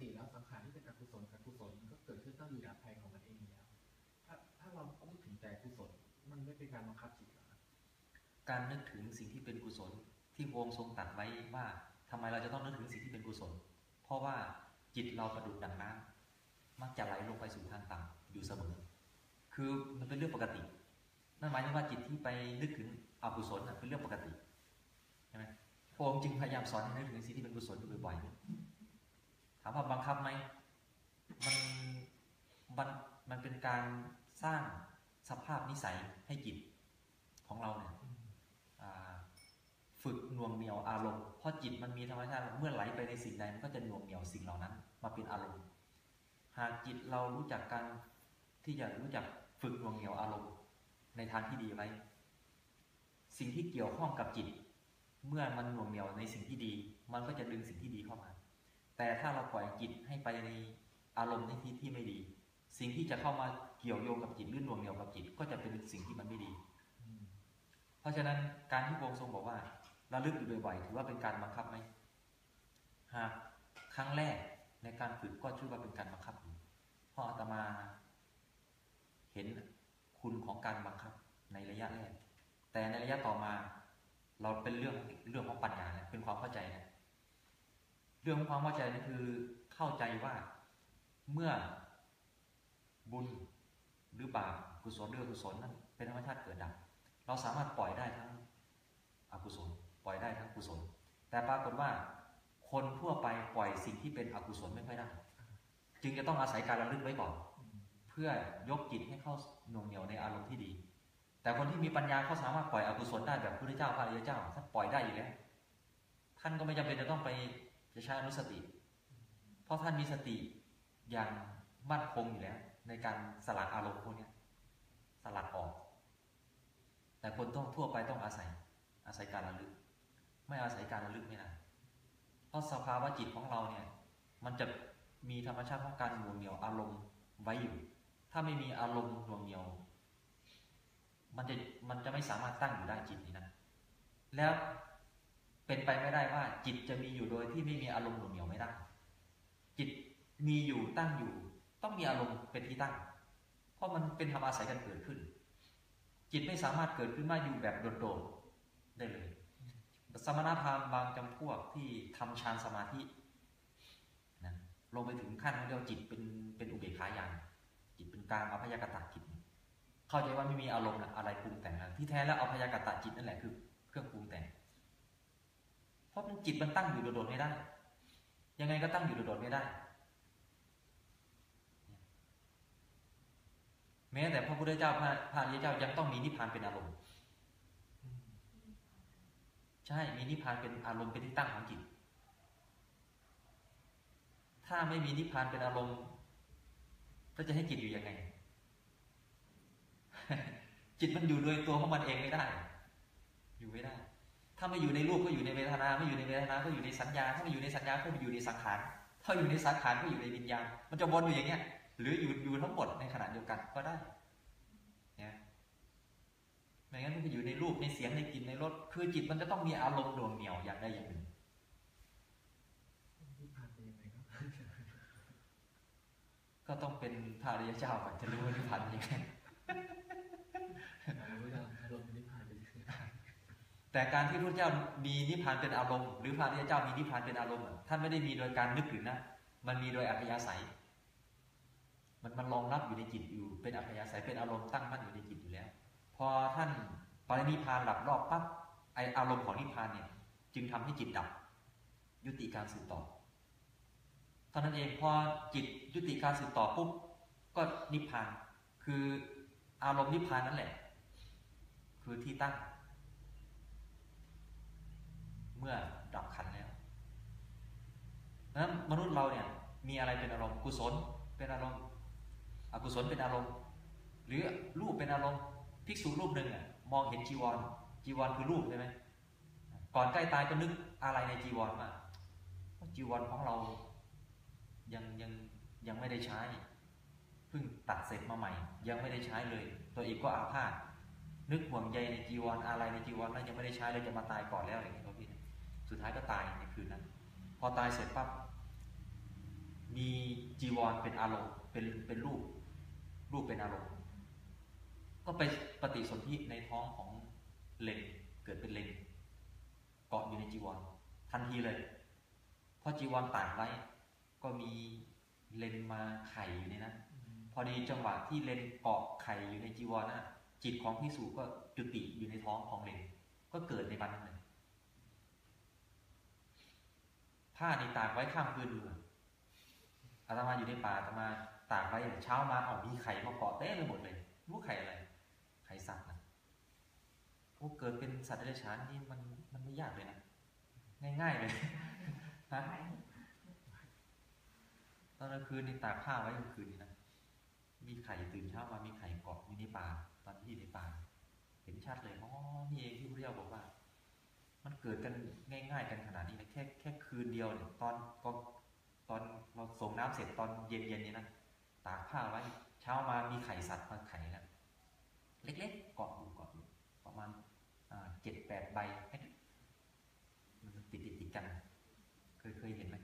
ติแล้วสังขารที่เป็นอกุศลกับกุศลมันก็เกิดขึ้นตั้งอยู่ดับไปของมันเองอยู่แล้วถ้าถ้าเราพูดถึงแต่กุศลมันไม่เป็นการบังคับจิตหรอกครับการนึกถึงสิ่งที่เป็นกุศลที่พระองค์ทรงตรัดไว้ว่า ทำไมเราจะต้องนึกถึงสิ่งที่เป็นกุศล เพราะว่าจิตเราประดุดดังน้ำมักจะไหลลงไปสู่ทางต่ำอยู่เสมอ คือมันเป็นเรื่องปกติ นั่นหมายถึงว่าจิตที่ไปนึกถึงอกุศลน่ะเป็นเรื่องปกติใช่ไหมพระองค์จึงพยายามสอนให้นึกถึงสิ่งที่เป็นกุศลอยู่บ่อยๆ ถามว่าบังคับไหมมันมันมันเป็นการสร้างสภาพนิสัยให้จิตของเราเนี่ย ฝึกน่วงเหนียวอารมณ์เพราะจิตมันมีธรรมชาติเมื่อไหลไปในสิ่งใดมันก็จะน่วงเหนียวสิ่งเหล่านั้น มาเป็นอารมณ์ หากจิตเรารู้จักการที่จะรู้จักฝึกน่วงเหนียวอารมณ์ ในทางที่ดีไว้ สิ่งที่เกี่ยวข้องกับจิต เมื่อมันหน่วงเหนียวในสิ่งที่ดี มันก็จะดึงสิ่งที่ดีเข้ามา แต่ถ้าเราปล่อยจิตให้ไปในอารมณ์ในที่ที่ไม่ดี สิ่งที่จะเข้ามาเกี่ยวโยงกับจิตหรือน่วงเหนียวกับจิต ก็จะเป็นสิ่งที่มันไม่ดี เพราะฉะนั้นการที่พระองค์ทรงบอกว่า ระลึกอยู่บ่อยๆถือว่าเป็นการบังคับไหมหากครั้งแรกในการฝึกก็ชื่อว่าเป็นการบังคับเพราะอาตมาเห็นคุณของการบังคับในระยะแรก แต่ในระยะต่อมา เราเป็นเรื่องเรื่องของปัญญาเนี่ยเป็นความเข้าใจนะเรื่องของความเข้าใจนี่คือเข้าใจว่าเมื่อบุญหรือบาปกุศลหรืออกุศลนั้นเป็นธรรมชาติเกิดดับเราสามารถปล่อยได้ทั้งอกุศล ปล่อยได้ทั้งกุศล แต่ปรากฏว่าคนทั่วไปปล่อยสิ่งที่เป็นอกุศลไม่ค่อยได้ จึงจะต้องอาศัยการระลึกไว้ก่อน เพื่อยกจิตให้เข้าหน่วงเหนียวในอารมณ์ที่ดี แต่คนที่มีปัญญาเขาสามารถปล่อยอกุศลได้แบบพระพุทธเจ้าพระอริยเจ้าท่านปล่อยได้อยู่แล้ว ท่านก็ไม่จำเป็นจะต้องไปจะใช้อนุสติ เพราะท่านมีสติอย่างมั่นคงอยู่แล้ว ในการสลัดอารมณ์พวกนี้สลัดออก แต่คนต้องทั่วไปต้องอาศัยอาศัยการระลึก ไม่อาศัยการระลึกไม่ได้เพราะสภาวะจิตของเราเนี่ย มันจะมีธรรมชาติของการหน่วงเหนียวอารมณ์ไว้อยู่ ถ้าไม่มีอารมณ์หน่วงเหนียว มันจะมันจะไม่สามารถตั้งอยู่ได้จิตนี้นะ แล้วเป็นไปไม่ได้ว่า จิตจะมีอยู่โดยที่ไม่มีอารมณ์หน่วงเหนียวไม่ได้ จิตมีอยู่ตั้งอยู่ ต้องมีอารมณ์เป็นที่ตั้ง เพราะมันเป็นธรรมอาศัยกันเกิดขึ้น จิตไม่สามารถเกิดขึ้นมาอยู่แบบโดดๆได้เลย สมณพราหมณ์บางจำพวกที่ทำฌานสมาธินะลงไปถึงขั้นของเรียกว่าจิตเป็นเป็นอุเบกขาญาณจิตเป็นกลางอภยกตะจิต เข้าใจว่าไม่มีอารมณ์อะไรปรุงแต่งนะที่แท้แล้วอภยกตะจิตนั่นแหละคือเครื่องปรุงแต่ง เพราะมันจิตมันตั้งอยู่โดดๆไม่ได้ ยังไงก็ตั้งอยู่โดดๆไม่ได้ แม้แต่พระพุทธเจ้าพระพระริยเจ้ายังต้องมีนิพพานเป็นอารมณ์ ใช่มีนิพพานเป็นอารมณ์เป็นที่ตั้งของจิต ถ้าไม่มีนิพพานเป็นอารมณ์ก็จะให้จิตอยู่ยังไง จิตมันอยู่โดยตัวของมันเองไม่ได้ อยู่ไม่ได้ ถ้าไม่อยู่ในรูปก็อยู่ในเวทนาไม่อยู่ในเวทนา ก็อยู่ในสัญญา ถ้าไม่อยู่ในสัญญาก็อยู่ในสังขารถ้าอยู่ในสังขารก็อยู่ในวิญญาณมันจะวนอยู่อย่างเงี้ย หรืออยู่อยู่ทั้งหมดในขณะเดียวกันก็ได้ ไม่งั้นมันจะอยู่ในรูปในเสียงในกลิ่นในรสคือจิตมันจะต้องมีอารมณ์ดวงเหนียวอย่างใดอย่างหนึ่งนิพพานเป็นยังไงครับก็ต้องเป็นพระอริยเจ้าก่อนจะรู้ว่านิพพานเป็นยังไงรู้ยังอารมณ์นิพพานเป็นยังไงแต่การที่พระเจ้ามีนิพพานเป็นอารมณ์ หรือพระอริยเจ้ามีนิพพานเป็นอารมณ์อะท่านไม่ได้มีโดยการนึกถึงนะ มันมีโดยอัธยาศัย มันมันรองรับอยู่ในจิตอยู่ เป็นอัธยาศัยเป็นอารมณ์ตั้งมั่นอยู่ในจิตอยู่แล้ว พอท่านปรินิพพานหลับรอบปั๊บไออารมณ์ของนิพพานเนี่ย จึงทำให้จิตดับ ยุติการสืบต่อเท่านั้นเองพอจิตยุติการสืบต่อปุ๊บก็นิพพาน คืออารมณ์นิพพานนั่นแหละ คือที่ตั้ง เมื่อดับขันแล้วนั้นมนุษย์เราเนี่ยมีอะไรเป็นอารมณ์กุศลเป็นอารมณ์อกุศลเป็นอารมณ์ หรือรูปเป็นอารมณ์ ภิกษุรูปหนึ่งอะมองเห็นจีวร จีวรคือรูปใช่ไหมก่อนใกล้ตายก็นึกอะไรในจีวรมาจีวรของเรายังยังยังไม่ได้ใช้เพิ่งตัดเสร็จมาใหม่ ยังไม่ได้ใช้เลย ตัวเองก็อาพาธนึกห่วงใยในจีวรอะไรในจีวรแล้วยังไม่ได้ใช้เลยจะมาตายก่อนแล้วอย่างนี้เขาพี่สุดท้ายก็ตายในคืนนั้น พอตายเสร็จปั๊บมมีจีวรเป็นอารมณ์เป็นเป็นรูปรูปเป็นอารมณ์ ก็ไปปฏิสนธิในท้องของเลนเกิดเป็นเลนเกาะอยู่ในจีวรทันทีเลยเพราะจีวรตากไว้ ก็มีเลนมาไข่อยู่ในนั้นพอดีจังหวะที่เลนเกาะไข่อยู่ในจีวรนะจิตของพิสูจก็จุติอยู่ในท้องของเลนก็เกิดในวันนั้นเลยผ้านี่ตากไว้ข้ามคืนเลยอาตมาอยู่ในป่าอาตมาตากไว้เช้ามาเอามีไข่มาเกาะเต้เลยหมดเลยรู้ไข่อะไร ไข่สัตว์นะพวกเกิดเป็นสัตว์เดรัจฉานนี่มันมันไม่ยากเลยนะ ง่ายๆเลยฮะตอนกลางคืนนี่ตากผ้าไว้กลางคืนนี่นะมีไข่ตื่นเช้ามามีไข่เกาะอยู่ในป่าตอนที่อยู่ในป่าเห็นชัดเลยอ๋อนี่เองที่พระเจ้าบอกว่า มันเกิดกันง่าย ๆ กันขนาดนี้นะแค่แค่คืนเดียวเนี่ยตอนตอนตอนเราส่งน้ำเสร็จตอนเย็นๆนี่นะตากผ้าไว้เช้ามามีไข่สัตว์มาไข่แล้ว เล็กๆเกาะอยู่เกาะอยู่ประมาณเจ็ดแปดใบมันติดติดติดๆกัน เคยเคยเห็นไหม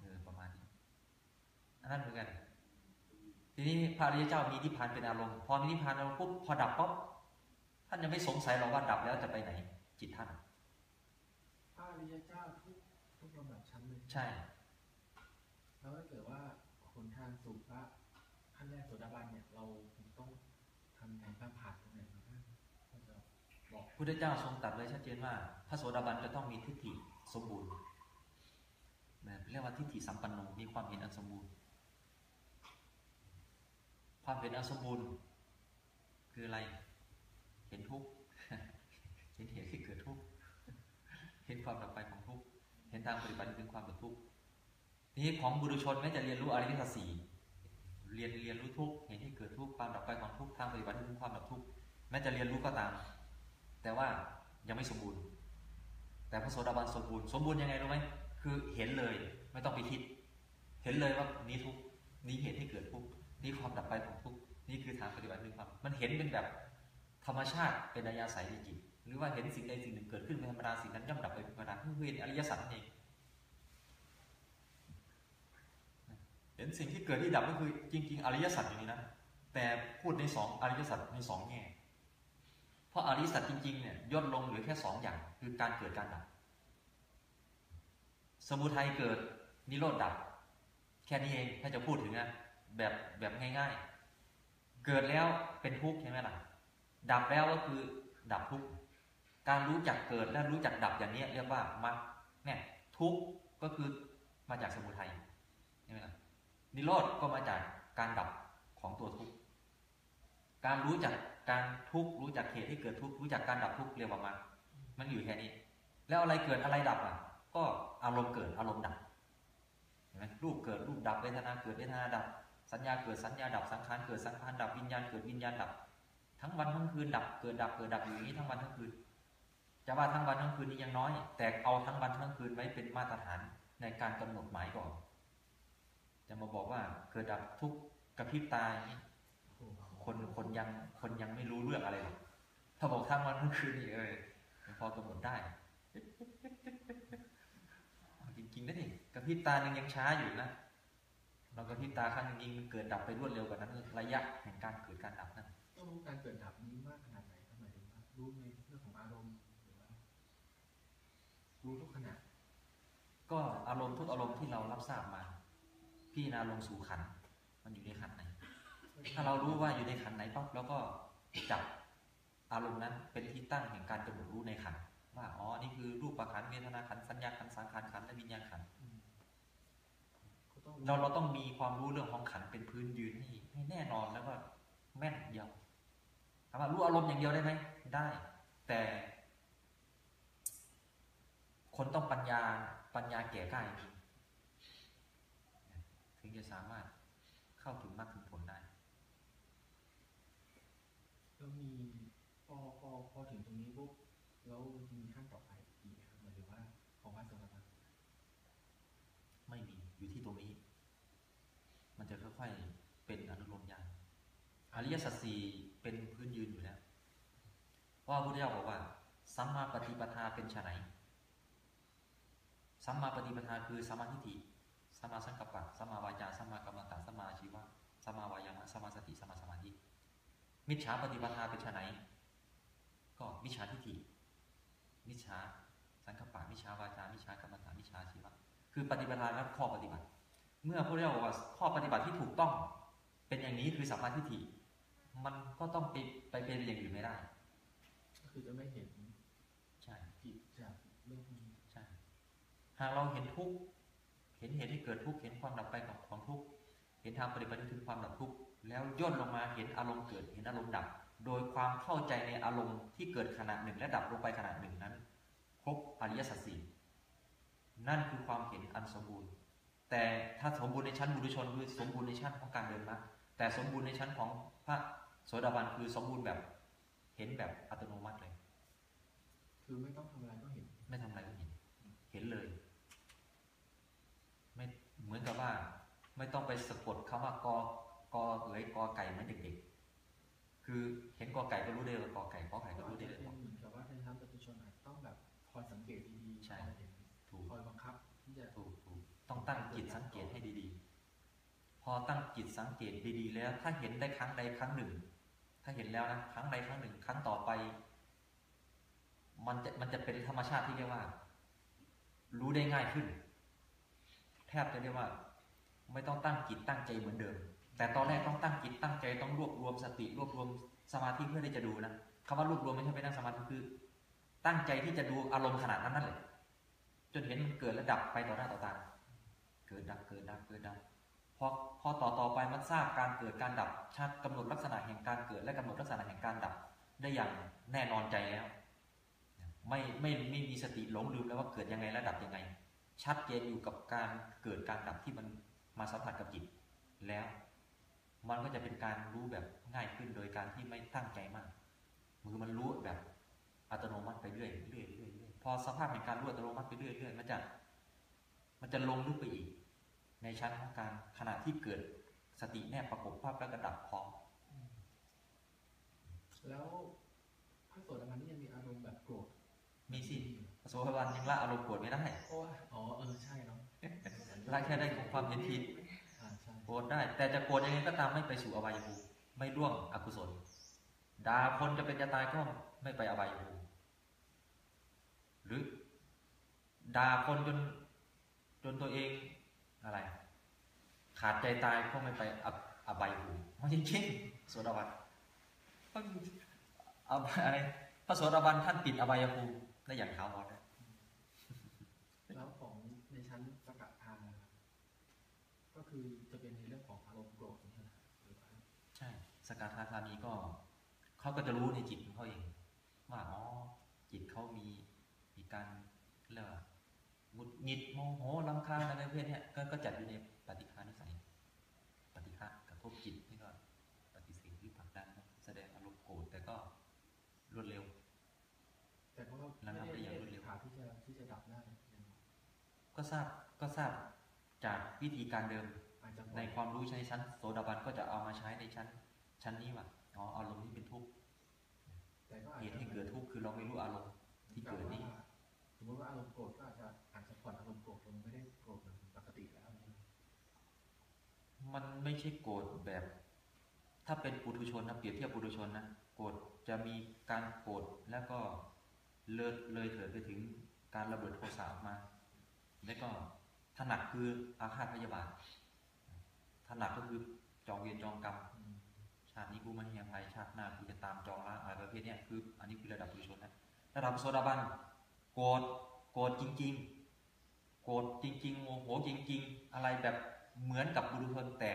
เออประมาณนี้อันนั้นเหมือนกัน ทีนี้พระอริยเจ้ามีนิพพานเป็นอารมณ์พอมีนิพพานอารมณ์ปุ๊บพอดับปุ๊บท่านยังไม่สงสัยหรอกว่าดับแล้วจะไปไหน จิตท่านพระอริยเจ้าทุกทุกลำดับชั้นเลยใช่ แล้วถ้าเกิดว่าหนทางสู่พระขั้นแรกโสดาบันเนี่ย เราต้องทำไงบ้างผ่านตรงไหนบ้างก็จะบอก พุทธเจ้าทรงตรัสไว้ชัดเจนว่า พระโสดาบันจะต้องมีทิฏฐิสมบูรณ์นะเรียกว่าทิฏฐิสัมปันโนมีความเห็นอันสมบูรณ์ ความเห็นอันสมบูรณ์คืออะไร เห็นทุกข์เห็นเหตุที่เกิดทุกข์เห็นความดับไปของทุกข์เห็นทางปฏิบัติถึงความดับทุกข์นี้ของบุรุชนแม้จะเรียนรู้อริยสัจสี่เรียนเรียนรู้ทุกข์เห็นที่เกิดทุกข์ความดับไปของทุกข์ทางปฏิบัติถึงความดับทุกข์แม้จะเรียนรู้ก็ตาม แต่ว่ายังไม่สมบูรณ์ แต่พระโสดาบันสมบูรณ์สมบูรณ์ยังไงรู้ไหมคือเห็นเลยไม่ต้องไปคิด เห็นเลยว่านี้ทุกนี้เหตุที่เกิดทุกนี่ความดับไปของทุกนี่คือทางปฏิบัติถึงความมันเห็นเป็นแบบธรรมชาติเป็นอายาศัยในจิตหรือว่าเห็นสิ่งใดสิ่งหนึ่งเกิดขึ้นเป็นธรรมดาสิ่งนั้นย่อมดับไปเป็นธรรมดาคือเห็นอริยสัจนั่นเองเห็นสิ่งที่เกิดที่ดับก็คือจริง ๆ อริยสัจอย่างนี้นะแต่พูดในสองอริยสัจในสองแง่ เพราะอริสัจจริงๆเนี่ยย่นลงเหลือแค่สองอย่าง คือการเกิดการดับ สมุทัยเกิดนิโรธดับ แค่นี้เองถ้าจะพูดถึงนะแบบแบบง่ายๆ เกิดแล้วเป็นทุกข์ใช่ไหมล่ะดับแล้วก็คือดับทุกข์การรู้จักเกิดและรู้จักดับอย่างนี้เรียกว่ามรรคเนี่ยทุกข์ก็คือมาจากสมุทัยใช่ไหมล่ะนิโรธก็มาจากการดับของตัวทุกข์การรู้จัก การทุกข์รู้จักเหตุที่เกิดทุกข์รู้จักการดับทุกข์เรียกว่ามรรคมันอยู่แค่นี้ แล้วอะไรเกิดอะไรดับอะ ก็อารมณ์เกิดอารมณ์ดับเห็นไหมรูปเกิดรูปดับเวทนาเกิดเวทนาดับ สัญญาเกิดสัญญาดับสังขารเกิดสังขารดับวิญญาณเกิดวิญญาณดับ ทั้งวันทั้งคืนดับเกิดดับเกิดดับอยู่อย่างนี้ทั้งวันทั้งคืนจะว่าทั้งวันทั้งคืนนี้ยังน้อย แต่เอาทั้งวันทั้งคืนไว้เป็นมาตรฐานในการกำหนดหมายก่อน จะมาบอกว่าเกิดดับทุกกระพริบตาอย่างนี้ คนคนยังคนยังไม่รู้เรื่องอะไรหรอกถ้าบอกทั้งวันทั้งคืนนี่เออพอกำหนดได้เอาจริงๆนะนี่กระพริบตาหนึ่งยังช้าอยู่นะเรากระพริบตาครั้งหนึงจริงมันเกิดดับไปรวดเร็วกว่านั้นระยะแห่งการเกิดการดับนั่นต้องรู้การเกิดดับนี้มากขนาดไหนทำไมถึงว่ารู้ในเรื่องของอารมณ์หรือว่ารู้ทุกขณะก็อารมณ์ทุกอารมณ์ที่เรารับทราบมาพี่นาลงสู่ขันธ์มันอยู่ในขันธ์ไหน ถ้าเรารู้ว่าอยู่ในขันธ์ไหนปั๊บแล้วก็จับอารมณ์นั้นเป็นที่ตั้งแห่งการกำหนดรู้ในขันธ์ว่าอ๋อนี่คือรูปประขันธ์เวทนาขันธ์สัญญาขันธ์สังขารขันธ์และวิญญาณขันธ์อืมก็ต้องเราเราต้องมีความรู้เรื่องของขันธ์เป็นพื้นยืนให้ให้แน่นอนแล้วก็แม่นเดียวถามว่ารู้อารมณ์อย่างเดียวได้ไหมได้ แต่ คนต้องปัญญาปัญญาแก่กล้าจริงถึงจะสามารถเข้าถึงมรรคถึงผลได้ แล้วมีพอ พอถึงตรงนี้ปุ๊บแล้วมีขั้นต่อไปอีกไหมครับหมายถึงว่าของพระโสดาบันไม่มีอยู่ที่ตรงนี้ มันจะค่อยๆเป็นอนุโลมญาณอริยสัจสี่เป็นพื้นยืนอยู่แล้วว่าพระพุทธเจ้าบอกว่าสัมมาปฏิปทาเป็นไฉนสัมมาปฏิปทาคือสัมมาทิฏฐิสัมมาสังกัปปะสัมมาวาจาสัมมากัมมันตะสัมมาอาชีวะสัมมาวายามะสัมมาสติสัมมาสมาธิมิจฉาปฏิปทาเป็นไฉน ก็มิจฉาทิฏฐิมิจฉาสังกัปปะมิจฉาวาจามิจฉากรรมฐานมิจฉาอาชีวะคือปฏิปทาและข้อปฏิบัติ เมื่อพวกเราบอกว่าข้อปฏิบัติที่ถูกต้อง เป็นอย่างนี้คือสัมมาทิฏฐิมันก็ต้องไปไปเป็นอย่างอื่นไม่ได้ ก็คือจะไม่เห็นใช่ผิดจากเรื่องนี้ใช่หากเราเห็นทุกข์เห็นเหตุที่เกิดทุกข์เห็นความดับไปของของทุกข์เห็นทางปฏิบัติถึงความดับทุกข์แล้วย่นลงมาเห็นอารมณ์เกิดเห็นอารมณ์ดับ โดยความเข้าใจในอารมณ์ที่เกิดขณะหนึ่งและดับลงไปขณะหนึ่งนั้น ครบอริยสัจสี่นั่นคือความเห็นอันสมบูรณ์ แต่ถ้าสมบูรณ์ในชั้นบุรุชนคือสมบูรณ์ในชั้นของการเดินมรรคแต่สมบูรณ์ในชั้นของพระโสดาบันคือสมบูรณ์แบบเห็นแบบอัตโนมัติเลย คือไม่ต้องทำอะไรก็เห็น ไม่ทำอะไรก็เห็น เห็นเลย ไม่เหมือนกับว่า ไม่ต้องไปสะกดคำว่ากอกอเอ๋ยกอไก่เหมือนเด็กๆ คือเห็นกอไก่ก็รู้ได้เลยกอไก่กอไก่ก็ก็อาจรู้จะได้เลยเป็นเหมือนกับว่าในชั้นปัจจุบันอาจต้องแบบคอยสังเกตดีๆใช่คอยเห็นถูกคอยบังคับที่จะถูกถูกต้องตั้งจิตสังเกตให้ดีๆ พอตั้งจิตสังเกตดีๆแล้ว ถ้าเห็นได้ครั้งใดครั้งหนึ่ง ถ้าเห็นแล้วนะครั้งใดครั้งหนึ่ง ครั้งต่อไป มันจะมันจะเป็นธรรมชาติที่เรียกว่า รู้ได้ง่ายขึ้น แทบจะเรียกว่า ไม่ต้องตั้งจิตตั้งใจเหมือนเดิม แต่ตอนแรกต้องตั้งจิตตั้งใจต้องรวบรวมสติรวบรวมสมาธิเพื่อที่จะดูนะคำว่ารวบรวมไม่ใช่ไปนั่งสมาธิคือ ตั้งใจที่จะดูอารมณ์ขนาดนั้นนั่นแหละจนเห็นมันเกิดและดับไปต่อหน้าต่อตาเกิดดับเกิดดับเกิดดับพอพอต่อต่อไปมันทราบการเกิดการดับชาติกำหนดลักษณะแห่งการเกิด และกำหนดลักษณะแห่งการดับ ได้อย่างแน่นอนใจแล้ว ไม่ไม่ไม่มีสติหลงลืมแล้วว่าเกิดยังไงและดับยังไง ชัดเจนอยู่กับการเกิดการดับที่มันมาสัมผัสกับจิตแล้ว มันก็จะเป็นการรู้แบบง่ายขึ้นโดยการที่ไม่ตั้งใจมาก มือมันรู้แบบอัตโนมัติไปเรื่อยเรื่อยเรื่อยเรื่อยพอสภาพแห่งการรู้อัตโนมัติไปเรื่อยเรื่อยมันจะมันจะลงลึกไปอีก ในชั้นของการขณะที่เกิดสติแนบประกบภาพแล้วก็ดับพร้อมแล้วพระโสดาบันนี่ยังมีอารมณ์แบบโกรธมีสิพระโสดาบันยังละอารมณ์โกรธไม่ได้เพราะว่าอ๋อเออใช่เนาะละแค่ได้ของความเห็นผิดอ่าใช่ โกรธได้ แต่จะโกรธยังไงก็ตามไม่ไปสู่อบายภูมิไม่ร่วงอกุศลด่าคนจะเป็นจะตายก็ไม่ไปอบายภูมิหรือด่าคนจนจนตัวเองอะไร ขาดใจตายก็ไม่ไปออบายภูมิเพราะจริงๆโสดาบันเอาอะไรพระโสดาบันท่านปิดอบายภูมิได้อย่างถาวรนะ แล้วของในชั้นสกัดทานนะครับก็คือจะเป็นในเรื่องของอารมณ์โกรธนี่แหละหรือว่า ใช่ สกทาคามีก็เขาก็จะรู้ในจิตของเขาเอง ว่าอ๋อจิตเขามีมีการเรียกว่าหงุดหงิดโมโหลำคาญอะไรประเภทเนี้ยก็ก็จัดอยู่ในปฏิฆานิสัย ปฏิฆากระทบจิตนี่ก็ปฏิเสธหรือผลักดันนะแสดงอารมณ์โกรธแต่ก็รวดเร็ว แต่ก็ระไม่งับได้ได้อย่างรวดเร็วขาที่จะที่จะดับได้อย่างก็ทราบก็ทราบจากวิธีการเดิมอาจจะในความรู้ในชั้น โสดาบันก็จะเอามาใช้ในชั้น ชั้นนี้ว่าอ๋ออารมณ์ที่เป็นทุกข์แต่ก็อาจเหจะตุให้เกิดทุกข์คือเราไม่รู้อารมณ์ที่เกิดนี้สมมติว่าอารมณ์โกรธก็อาจจะอาจจะผ่อนอารมณ์โกรธลงไม่ได้โกรธเหมือนปกติแล้วใช่ไหมมันไม่ใช่โกรธแบบ ถ้าเป็นปุถุชนนะเปรียบเทียบปุถุชนนะโกรธจะมีการโกรธแล้วก็เลิศเลยเถิดไปถึงการระเบิดโทสะออกมา แล้วก็ถ้าหนักคืออาฆาตพยาบาทถ้าหนักก็คือจองเวรจองกรรมอืม ชาตินี้กูไม่ให้อภัยชาติหน้ากูจะตามจองล้างอะไรประเภทเนี้ยคือ อันนี้คือระดับปุถุชนนะระดับโสดาบันโกรธโกรธจริง ๆ โกรธจริงๆโมโหจริง ๆ อะไรแบบเหมือนกับบุรุชนแต่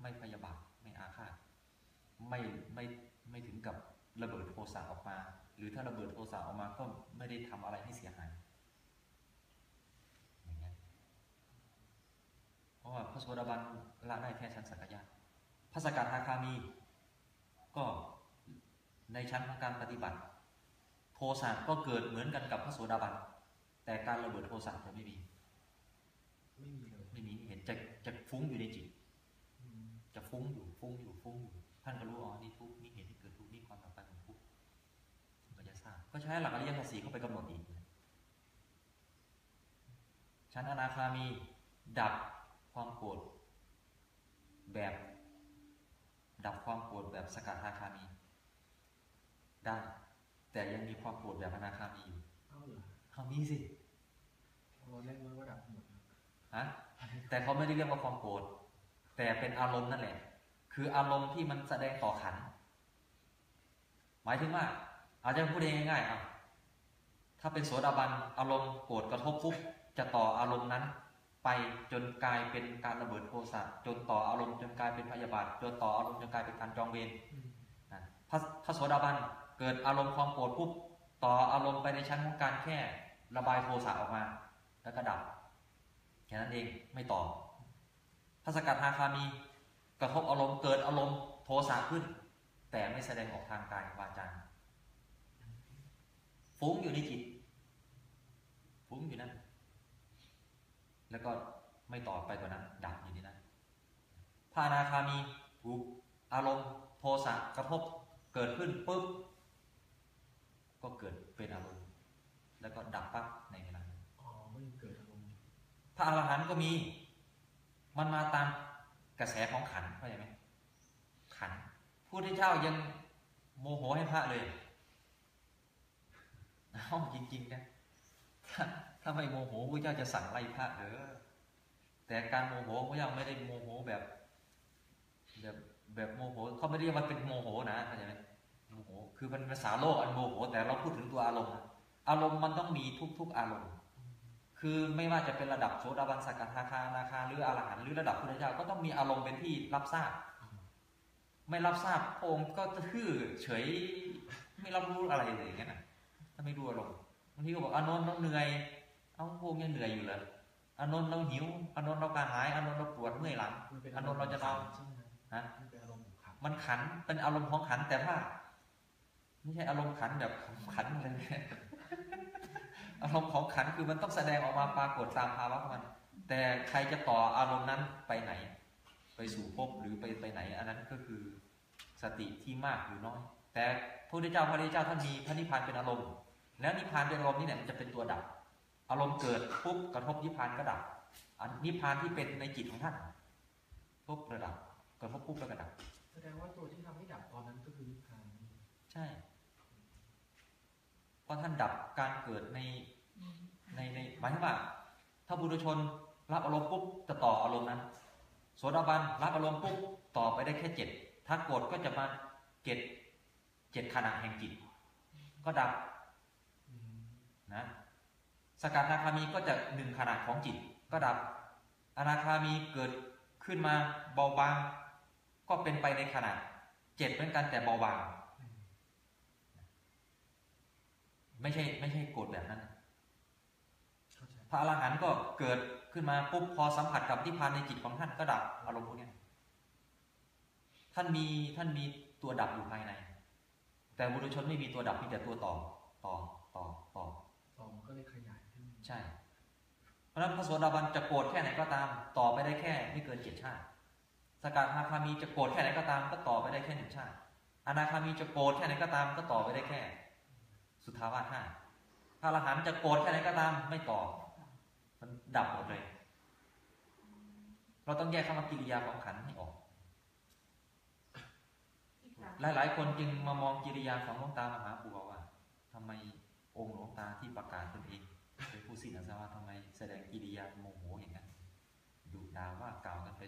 ไม่พยาบาทไม่อาฆาตไม่ไม่ไม่ถึงกับระเบิดโทสะออกมา หรือถ้าระเบิดโทสะออกมาก็ไม่ได้ทำอะไรให้เสียหายอย่างเงี้ยเพราะว่าพระโสดาบันละได้แค่ชั้นสักยะพระสกทาคามี ก็ในชั้นของการปฏิบัติ โทสะก็เกิดเหมือนกันกับพระโสดาบันแต่การระเบิดโทสะจะไม่มี ไม่มีเลยไม่มีเห็นจะจะฟุ้งอยู่ในจิตอืมจะฟุ้งอยู่ฟุ้งอยู่ฟุ้งอยู่ท่านก็รู้อ๋อนี่ทุกข์นี่เหตุที่เกิดทุกข์นี่ความดับไปของทุกข์ท่านก็จะทราบก็ใช้หลักอริยสัจสี่เข้าไปกำหนดอีกชั้นอนาคามีดับความโกรธแบบ ดับความโกรธแบบสกัดทาคามี ได้ แต่ยังมีความโกรธแบบอนาคามีอยู่เอ้าเหรอเขามีสิเราแรกว่าว่าดับหมดฮะแต่เขาไม่ได้เรียกว่าความโกรธแต่เป็นอารมณ์นั่นแหละ คืออารมณ์ที่มันแสดงต่อขัน หมายถึงว่า อาจจะพูดง่ายๆอะถ้าเป็นโสดาบันอารมณ์โกรธกระทบปุ๊บจะต่ออารมณ์นั้น ไปจนกลายเป็นการระเบิดโทสะจนต่ออารมณ์จนกลายเป็นพยาบาทจนต่ออารมณ์จนกลายเป็นการจองเวรนะพระพระโสดาบันเกิดอารมณ์ความโกรธปุ๊บต่ออารมณ์ไปในชั้นของการแค่ระบายโทสะออกมา แล้วก็ดับแค่นั้นเองไม่ต่อพระสกัดทาคามีกระทบอารมณ์เกิดอารมณ์โทสะขึ้น แต่ไม่แสดงออกทางกายวาจาฟุ้งอยู่ในจิตฟุ้งอยู่นั่น แล้วก็ไม่ต่อไปกว่านั้นดับอยู่ที่นั่นพระอนาคามีถูกอารมณ์โทสะกระทบเกิดขึ้นปุ๊บก็เกิดเป็นอารมณ์ แล้วก็ดับปั๊บในเวลานั้นอ๋อไม่เกิดอารมณ์พระอรหันต์ก็มี มันมาตามกระแสของขันธ์เข้าใจไหมขันธ์พระพุทธเจ้ายังโมโหให้พระเลยเอ้าจริงๆนะ ถ้าไม่โมโหพระเจ้าจะสั่งไล่พระเด้อแต่การโมโหพระเจ้าไม่ได้โมโหแบบ แบบแบบโมโหเขาไม่เรียกว่าเป็นโมโหนะเข้าใจไหมโมโหคือมันภาษาโลกอันโมโห แต่เราพูดถึงตัวอารมณ์อารมณ์มันต้องมีทุก ๆ อารมณ์ คือไม่ว่าจะเป็นระดับโสดาบันสกทาคานาคาหรืออรหันต์หรือระดับพุทธเจ้าก็ต้องมีอารมณ์เป็นที่รับทราบ ไม่รับทราบองค์ก็ทื่อเฉยไม่รับรู้อะไรเลยอย่างเงี้ยนะถ้าไม่รู้อารมณ์บางทีก็บอกอานนท์เราเหนื่อย เอ้าพวกยังเหนื่อยอยู่เลยอานนท์เราหิวอานนท์เรากระหายอานนท์เราปวดเมื่อยหลังมันเป็นอานนท์เราจะนอนใช่ไหมฮะมันเป็นอารมณ์ของขันมันขันเป็นอารมณ์ของขันแต่ว่าไม่ใช่อารมณ์ขันแบบขันเลยอารมณ์ของขันคือมันต้องแสดงออกมาปรากฏตามภาวะของมัน แต่ใครจะต่ออารมณ์นั้นไปไหน ไปสู่ภพหรือไปไปไหน อันนั้นก็คือสติที่มากหรือน้อย แต่พระพุทธเจ้าพระพุทธเจ้าท่านมีพระนิพพานเป็นอารมณ์ แล้วนิพพานเป็นอารมณ์นี่เนี่ยมันจะเป็นตัวดับ อารมณ์เกิดปุ๊บกระทบนิพพานก็ดับอันนิพพานที่เป็นในจิตของท่านปุ๊บระดับกระทบปุ๊บแล้วก็ดับ แสดงว่าตัวที่ทำให้ดับตอนนั้นก็คือนิพพานใช่เพราะท่านดับการเกิดในในในหมายถึงว่าถ้าบุรุชนรับอารมณ์ปุ๊บจะต่ออารมณ์นั้นโสดาบันรับอารมณ์ปุ๊บต่อไปได้แค่เจ็ดถ้าโกรธก็จะมาเจ็ดเจ็ดขณะแห่งจิต ก็ดับอืมนะ สกัดนาคามีก็จะหนึ่งขณะของจิตก็ดับ อนาคามีเกิดขึ้นมาเบาบาง ก็เป็นไปในขณะเจ็ดเหมือนกันแต่เบาบาง ไม่ใช่ไม่ใช่โกรธแบบนั้นเข้าใจพระอรหันต์ก็เกิดขึ้นมาปุ๊บพอสัมผัสกับนิพพานในจิตของท่านก็ดับอารมณ์พวกเนี้ยท่านมีท่านมีตัวดับอยู่ภายใน แต่บุรุชนไม่มีตัวดับมีแต่ตัวต่อต่อต่อต่อสองมันก็เลยขยายขึ้น ใช่ เพราะฉะนั้นพระโสดาบันจะโกรธแค่ไหนก็ตาม ต่อไปได้แค่ไม่เกินเจ็ดชาติ สกัดนาคามีจะโกรธแค่ไหนก็ตาม ก็ต่อไปได้แค่หนึ่งชาติ อนาคามีจะโกรธแค่ไหนก็ตาม ก็ต่อไปได้แค่ สุทาวาสห้าพระอรหันต์จะโกรธแค่ไหนก็ตาม ไม่ต่อ มันดับหมดเลย เราต้องแยกคำว่ากิริยาของขันให้ออกหลายๆคนจึงมามองกิริยาของหลวงตามหาบัวว่าทำไมองค์หลวงตาที่ประกาศตนเอง ผู้สิ้นอาสวะทำไมแสดงกิริยาโมโหอย่างนั้นดุด่าว่ากล่าวกันไป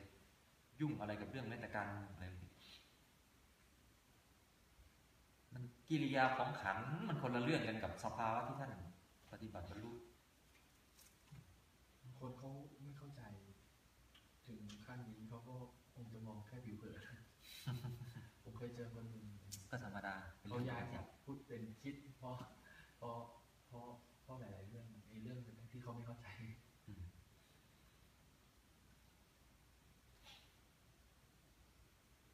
ยุ่งอะไรกับเรื่องแม้แต่การเมืองอะไรแบบนี้มันกิริยาของขันธ์มันคนละเรื่องกันกับสภาวะที่ท่านปฏิบัติบรรลุบางคนเขาไม่เข้าใจ ถึงขั้นนี้เขาก็คงจะมองแค่ผิวเผินผมเคยเจอคนหนึ่งก็ธรรมดาเป็นเขาเรื่องย้ายปกจาติกพูดเป็นคิดเพราะเพราะเพราะเพราะหลาย ๆ เรื่องไอ้เรื่องที่เขาไม่เข้าใจ อืม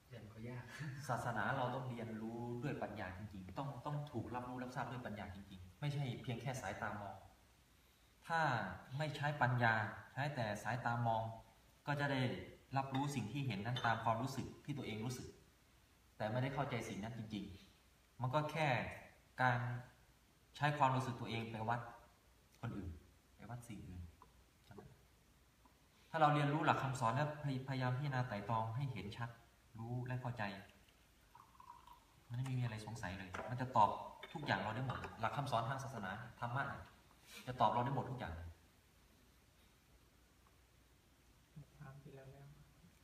เรี ยากศาสนาเราต้องเรียนรู้ด้วยปัญญาจริงๆ ต้องต้องถูกรับรู้รับทราบด้วยปัญญาจริงๆ ไม่ใช่เพียงแค่สายตามอง ถ้าไม่ใช้ปัญญาใช้แต่สายตามอง ก็จะได้รับรู้สิ่งที่เห็นนั้นตามความรู้สึกที่ตัวเองรู้สึก แต่ไม่ได้เข้าใจสิ่งนั้นจริง ๆ มันก็แค่การใช้ความรู้สึกตัวเองไปวัดคนอื่น ไปวัดสิ่งอื่นถ้าเราเรียนรู้หลักคำสอนแล้วพยายามพิจารณาไตร่ตรองให้เห็นชัด รู้และเข้าใจ มันไม่มีอะไรสงสัยเลย มันจะตอบทุกอย่างเราได้หมด หลักคำสอนทางศาสนาธรรมะเนี่ยจะตอบเราได้หมดทุกอย่างเลยถามที่แล้วแล้ว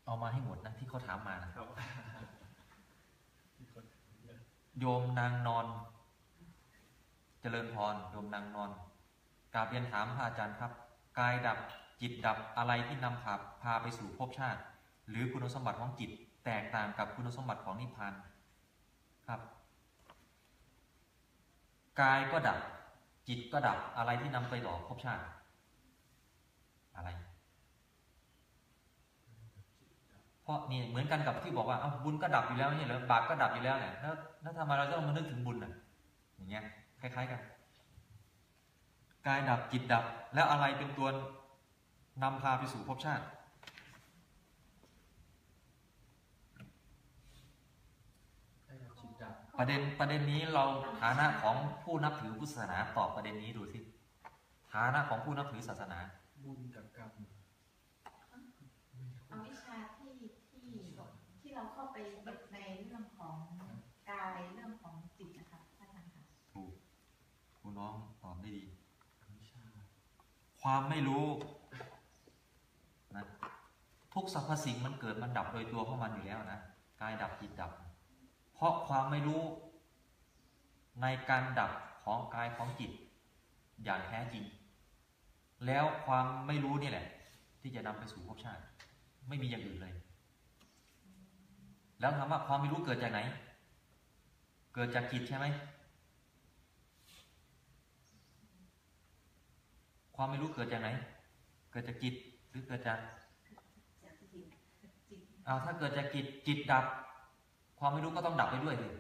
เอามาให้หมดนะที่เขาถามมานะครับมีคนเยอะโยมนางนอน เจริญพรโยมนางนอนกราบเรียนถามพระอาจารย์ครับ กายดับจิตดับอะไรที่นำพาพาไปสู่ภพชาติ หรือคุณสมบัติของจิต แตกต่างกับคุณสมบัติของนิพพานครับ กายก็ดับ จิตก็ดับอะไรที่นำไปหล่อภพชาติ อะไร เพราะนี่เหมือนกันกับที่บอกว่าเอาบุญก็ดับอยู่แล้วเนี่ยเหรอบาปก็ดับอยู่แล้วเนี่ยแล้วแล้วทำไมเราต้องมานึกถึงบุญอะ อย่างเงี้ยคล้ายๆกันกายดับจิตดับ แล้วอะไรเป็นตัวนำพาไปสู่ภพชาติ ได้รับจิตดับ ประเด็นประเด็นนี้เราฐานะของผู้นับถือพุทธศาสนาตอบประเด็นนี้ดูสิฐานะของผู้นับถือศาสนาบุญกับกรรมเอาวิชาที่ที่ที่เราเข้าไปในเรื่องของกายเรื่องของจิตนะคะท่านอาจารย์ค่ะถูกครูน้องตอบได้ดีวิชาความไม่รู้นะทุกสรรพสิ่งมันเกิดมันดับโดยตัวของมันอยู่แล้วนะกายดับจิตดับ เพราะความไม่รู้ในการดับของกายของจิต อย่างแท้จริง แล้วความไม่รู้นี่แหละ ที่จะนำไปสู่ภพชาติ ไม่มีอย่างอื่นเลย แล้วถามว่าความไม่รู้เกิดจากไหน เกิดจากจิตใช่ไหมความไม่รู้เกิดจากไหน เกิดจากจิตหรือเกิดจากจากจิตจิตอ้าวถ้าเกิดจากจิตจิตดับ ความไม่รู้ก็ต้องดับไปด้วยเลย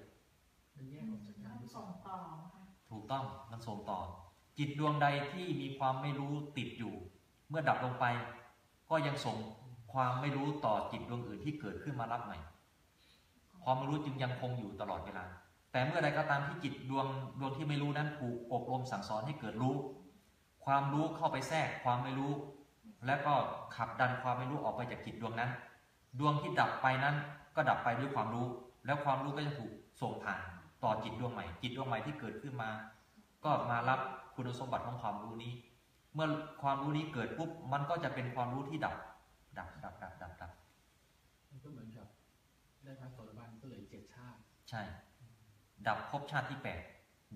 มันแยกออกจากกันมันหรือเปส่ล่างต่อค่ะถูกต้องมันส่งต่อ จิตดวงใดที่มีความไม่รู้ติดอยู่ เมื่อดับลงไป ก็ยังส่งความไม่รู้ต่อจิตดวงอื่นที่เกิดขึ้นมารับใหม่ ความไม่รู้จึงยังคงอยู่ตลอดเวลา แต่เมื่อใดก็ตามที่จิตดวงดวงที่ไม่รู้นั้นถูกอบรมสั่งสอนให้เกิดรู้ ความรู้เข้าไปแทรกความไม่รู้ และก็ขับดันความไม่รู้ออกไปจากจิตดวงนั้น ดวงที่ดับไปนั้นก็ดับไปด้วยความรู้ แล้วความรู้ก็จะถูกส่งผ่านต่อจิตดวงใหม่ จิตดวงใหม่ที่เกิดขึ้นมา ก็มารับคุณสมบัติของความรู้นี้ เมื่อความรู้นี้เกิดปุ๊บมันก็จะเป็นความรู้ที่ดับ ดับดับดับดับดับมันก็เหมือนกับได้พระโสดาบันก็เหลยเจ็ดชาติ ใช่ ดับภพชาติที่แปด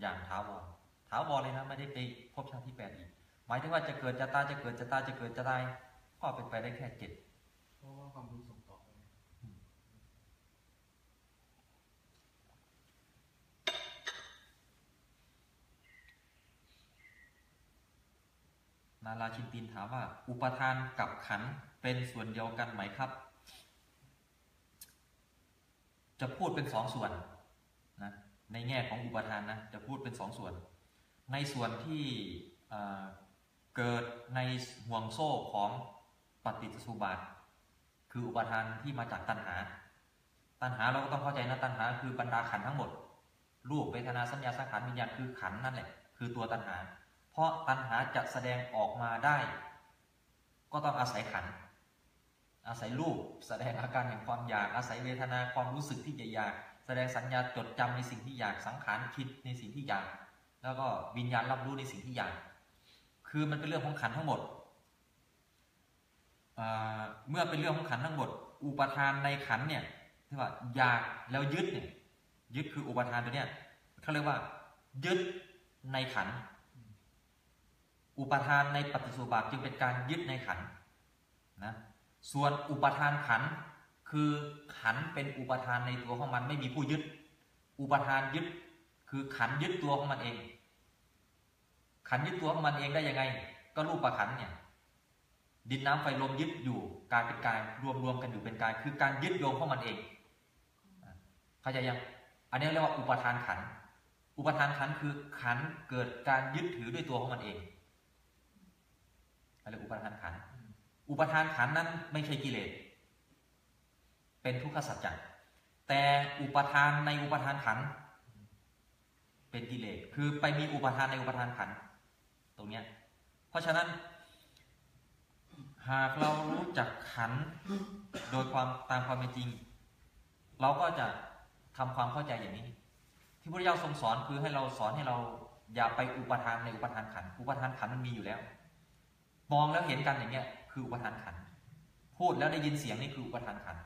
อย่างถาวรถาวรเลยนะไม่ได้ไปภพชาติที่แปดอีกหมายถึงว่าจะเกิดจะตายจะเกิดจะตายจะเกิดจะตายก็เป็นไปได้แค่เจ็ดเพราะว่าความรู้ส่งต่อไป นาราชินตินถามว่า อุปทานกับขันเป็นส่วนเดียวกันไหมครับ จะพูดเป็นสองส่วนนะในแง่ของอุปทานนะจะพูดเป็นสองส่วน ในส่วนที่เเกิดในห่วงโซ่ของปฏิจจสุบาท คืออุปทานที่มาจากตัณหา ตัณหาเราก็ต้องเข้าใจนะตัณหา คือบรรดาขันทั้งหมด รูปเวทนาสัญญาสังขารวิญญาณคือขันนั่นแหละคือตัวตัณหา เพราะตัณหาจะแสดงออกมาได้ ก็ต้องอาศัยขัน อาศัยรูปแสดงอาการแห่งความอยาก อาศัยเวทนาความรู้สึกที่จะอยาก แสดงสัญญาจดจำในสิ่งที่อยาก สังขารคิดในสิ่งที่อยาก แล้วก็วิญญาณรับรู้ในสิ่งที่อยาก คือมันเป็นเรื่องของขันทั้งหมด เมื่อเป็นเรื่องของขันทั้งหมด อุปทานในขันเนี่ยที่ว่าอยากแล้วยึดเนี่ยยึดคืออุปทานตัวเนี้ยเขาเรียกว่า ยึดในขัน อุปทานในปฏิสุบาทจึงเป็นการยึดในขันนะส่วนอุปทานขันคือขันเป็นอุปทานในตัวของมันไม่มีผู้ยึด อุปทานยึดคือขันยึดตัวของมันเอง ขันยึดตัวของมันเองได้ยังไง ก็รูปประขันเนี่ยดินน้ำไฟลมยึดอยู่กายเป็นกายรวมรวมกันอยู่เป็นกายคือการยึดโยงของมันเองอะเข้าใจยังอันนี้เรียกว่าอุปทานขัน อุปทานขันคือขันเกิดการยึดถือด้วยตัวของมันเอง อะไรอุปทานขัน อุปทานขันนั้นไม่ใช่กิเลส เป็นทุกขสัจจะแต่อุปทานในอุปทานขัน เป็นกิเลส คือไปมีอุปทานในอุปทานขัน ตรงเนี้ย เพราะฉะนั้น หากเรารู้จักขันโดยความตามความเป็นจริง เราก็จะทำความเข้าใจอย่างนี้ ที่พระเจ้าทรงสอนคือให้เราสอนให้เราอย่าไปอุปทานในอุปทานขัน อุปทานขันมันมีอยู่แล้ว มองแล้วเห็นกันอย่างเงี้ย คืออุปทานขันธ์พูดแล้วได้ยินเสียงนี่คืออุปทานขันธ์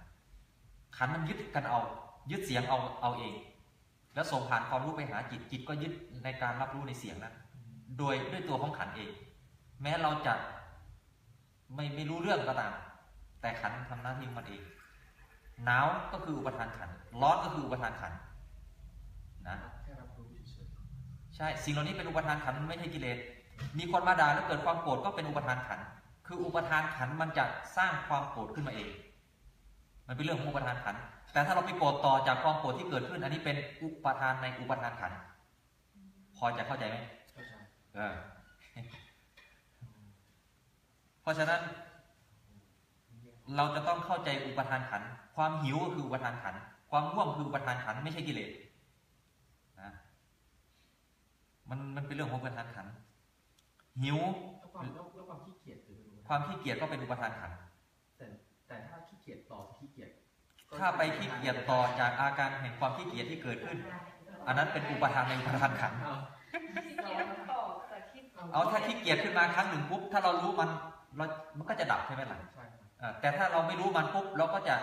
ขันธ์มันยึดกันเอา ยึดเสียงเอาเอาเอง แล้วส่งผ่านความรู้ไปหาจิตจิตก็ยึดในการรับรู้ในเสียงนั้นโดยด้วยตัวของขันธ์เอง แม้เราจะไม่ไม่รู้เรื่องก็ตามแต่ขันธ์ทำหน้าที่ของมันเองหนาวก็คืออุปทานขันธ์ร้อนก็คืออุปทานขันธ์นะแค่รับรู้เฉยใช่สิ่งเหล่านี้เป็นอุปทานขันธ์มันไม่ใช่กิเลส มีคนมาด่าแล้วเกิดความโกรธก็เป็นอุปทานขันธ์คืออุปทานขันธ์มันจะสร้างความโกรธขึ้นมาเอง มันเป็นเรื่องของอุปทานขันธ์แต่ถ้าเราไปโกรธต่อจากความโกรธที่เกิดขึ้น อันนี้เป็นอุปทานในอุปทานขันธ์พอจะเข้าใจไหมๆเข้าใจเออเพราะฉะนั้น เราจะต้องเข้าใจอุปทานขันธ์ความหิวก็คืออุปทานขันธ์ความง่วงคืออุปทานขันธ์ไม่ใช่กิเลสนะมันมันเป็นเรื่องของอุปทานขันธ์ หิว แล้วความแล้วแล้วความขี้เกียจคือไม่รู้นะความขี้เกียจก็เป็นอุปทานขันธ์แต่แต่ถ้าขี้เกียจต่อขี้เกียจก็ถ้าไปขี้เกียจต่อจากอาการแห่งความขี้เกียจที่เกิดขึ้น อันนั้นเป็นอุปทานในอุปทานขันธ์เอาขี้เกียจต่อแต่คิดเอาถ้าขี้เกียจขึ้นมาครั้งหนึ่งปุ๊บถ้าเรารู้มันเรามันก็จะดับใช่ไหมล่ะใช่ครับเออแต่ถ้าเราไม่รู้มันปุ๊บเราก็จะ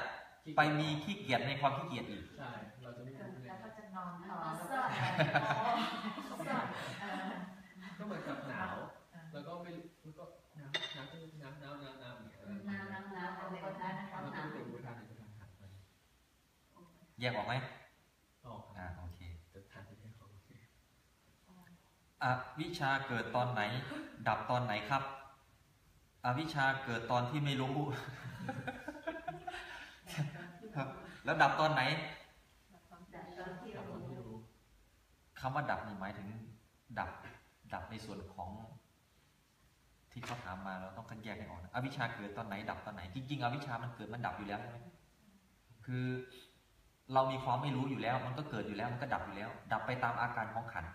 ไปมีขี้เกียจในความขี้เกียจอีก ใช่ เราจะไม่รู้เลยแล้วก็จะนอนต่ออ๋อแล้วเสื้ก็ แยกออกไหมออกคอ่ารับโอเคแต่ทานที่แค่ของอวิชชาเกิดตอนไหน ดับตอนไหนครับอวิชชาเกิดตอนที่ไม่รู้ครับ แล้วดับตอนไหนแต่ตอนที่กัเราบคนที่รู้รู้คำว่าดับนี่หมายถึง ดับ ดับในส่วนของ ที่เขาถามมาเราต้องกันแยกให้ออกนะอวิชชาเกิดตอนไหน ดับตอนไหน จริงๆอวิชชามันเกิดมันดับอยู่แล้วใช่ไหมคือ เรามีความไม่รู้อยู่แล้ว มันก็เกิดอยู่แล้วมันก็ดับอยู่แล้ว ดับไปตามอาการของขันธ์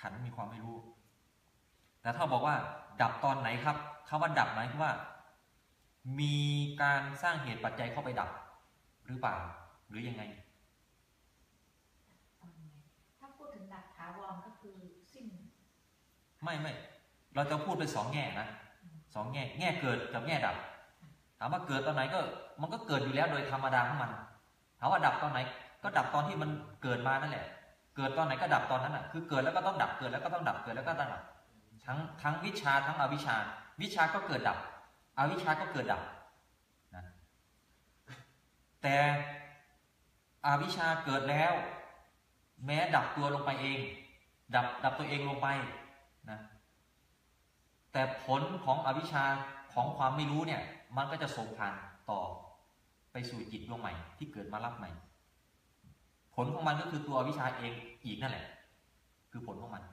ขันธ์มีความไม่รู้ แต่ถ้าบอกว่า ดับตอนไหนครับคำว่าดับหมายถึงว่า มีการสร้างเหตุปัจจัยเข้าไปดับ หรือเปล่า หรือยังไง ถ้าพูดถึงดับถาวรก็คือสิ้น ไม่ไม่เราจะพูดไปสองแง่นะสองแง่ แง่เกิดกับแง่ดับ ถามว่าเกิดตอนไหนก็ มันก็เกิดอยู่แล้วโดยธรรมดาของมัน ถามว่าดับตอนไหน ก็ดับตอนที่มันเกิดมานั่นแหละ เกิดตอนไหนก็ดับตอนนั้นอะ คือเกิดแล้วก็ต้องดับ เกิดแล้วก็ต้องดับ เกิดแล้วก็ต้องดับ ทั้งทั้งวิชาทั้งอวิชา วิชาก็เกิดดับ อวิชาก็เกิดดับนะแต่อวิชาเกิดแล้ว แม้ดับตัวลงไปเอง ดับดับตัวเองลงไปนะ แต่ผลของอวิชชาของความไม่รู้เนี่ย มันก็จะส่งผ่านต่อ ไปสู่จิตดวงใหม่ที่เกิดมารับใหม่ ผลของมันก็คือตัวอวิชชาเองอีกนั่นแหละ คือผลของมัน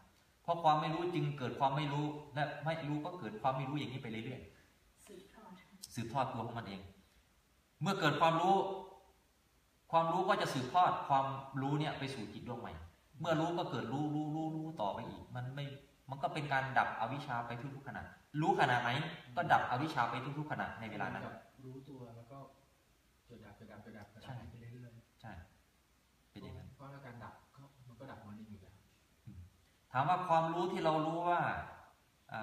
เพราะความไม่รู้จึงเกิดความไม่รู้ และไม่รู้ก็เกิดความไม่รู้อย่างนี้ไปเรื่อยๆสืบทอดสืบทอดตัวของมันเอง เมื่อเกิดความรู้ ความรู้ก็จะสืบทอดความรู้เนี่ยไปสู่จิตดวงใหม่ เมื่อรู้ก็เกิดรู้รู้รู้รู้ต่อไปอีก มันไม่มันก็เป็นการดับอวิชชาไปทุกๆขณะ รู้ขณะไหนก็ดับอวิชชาไปทุกๆขณะในเวลานั้นรู้ตัวแล้วก็เกิดดับเกิดดับเกิดดับเกิด ใช่ ดับไปเรื่อย ใช่ ๆ เป็นอย่างนั้นเพราะอาการดับก็มันก็ดับมันเองอยู่แล้วถามว่าความรู้ที่เรารู้ว่าอ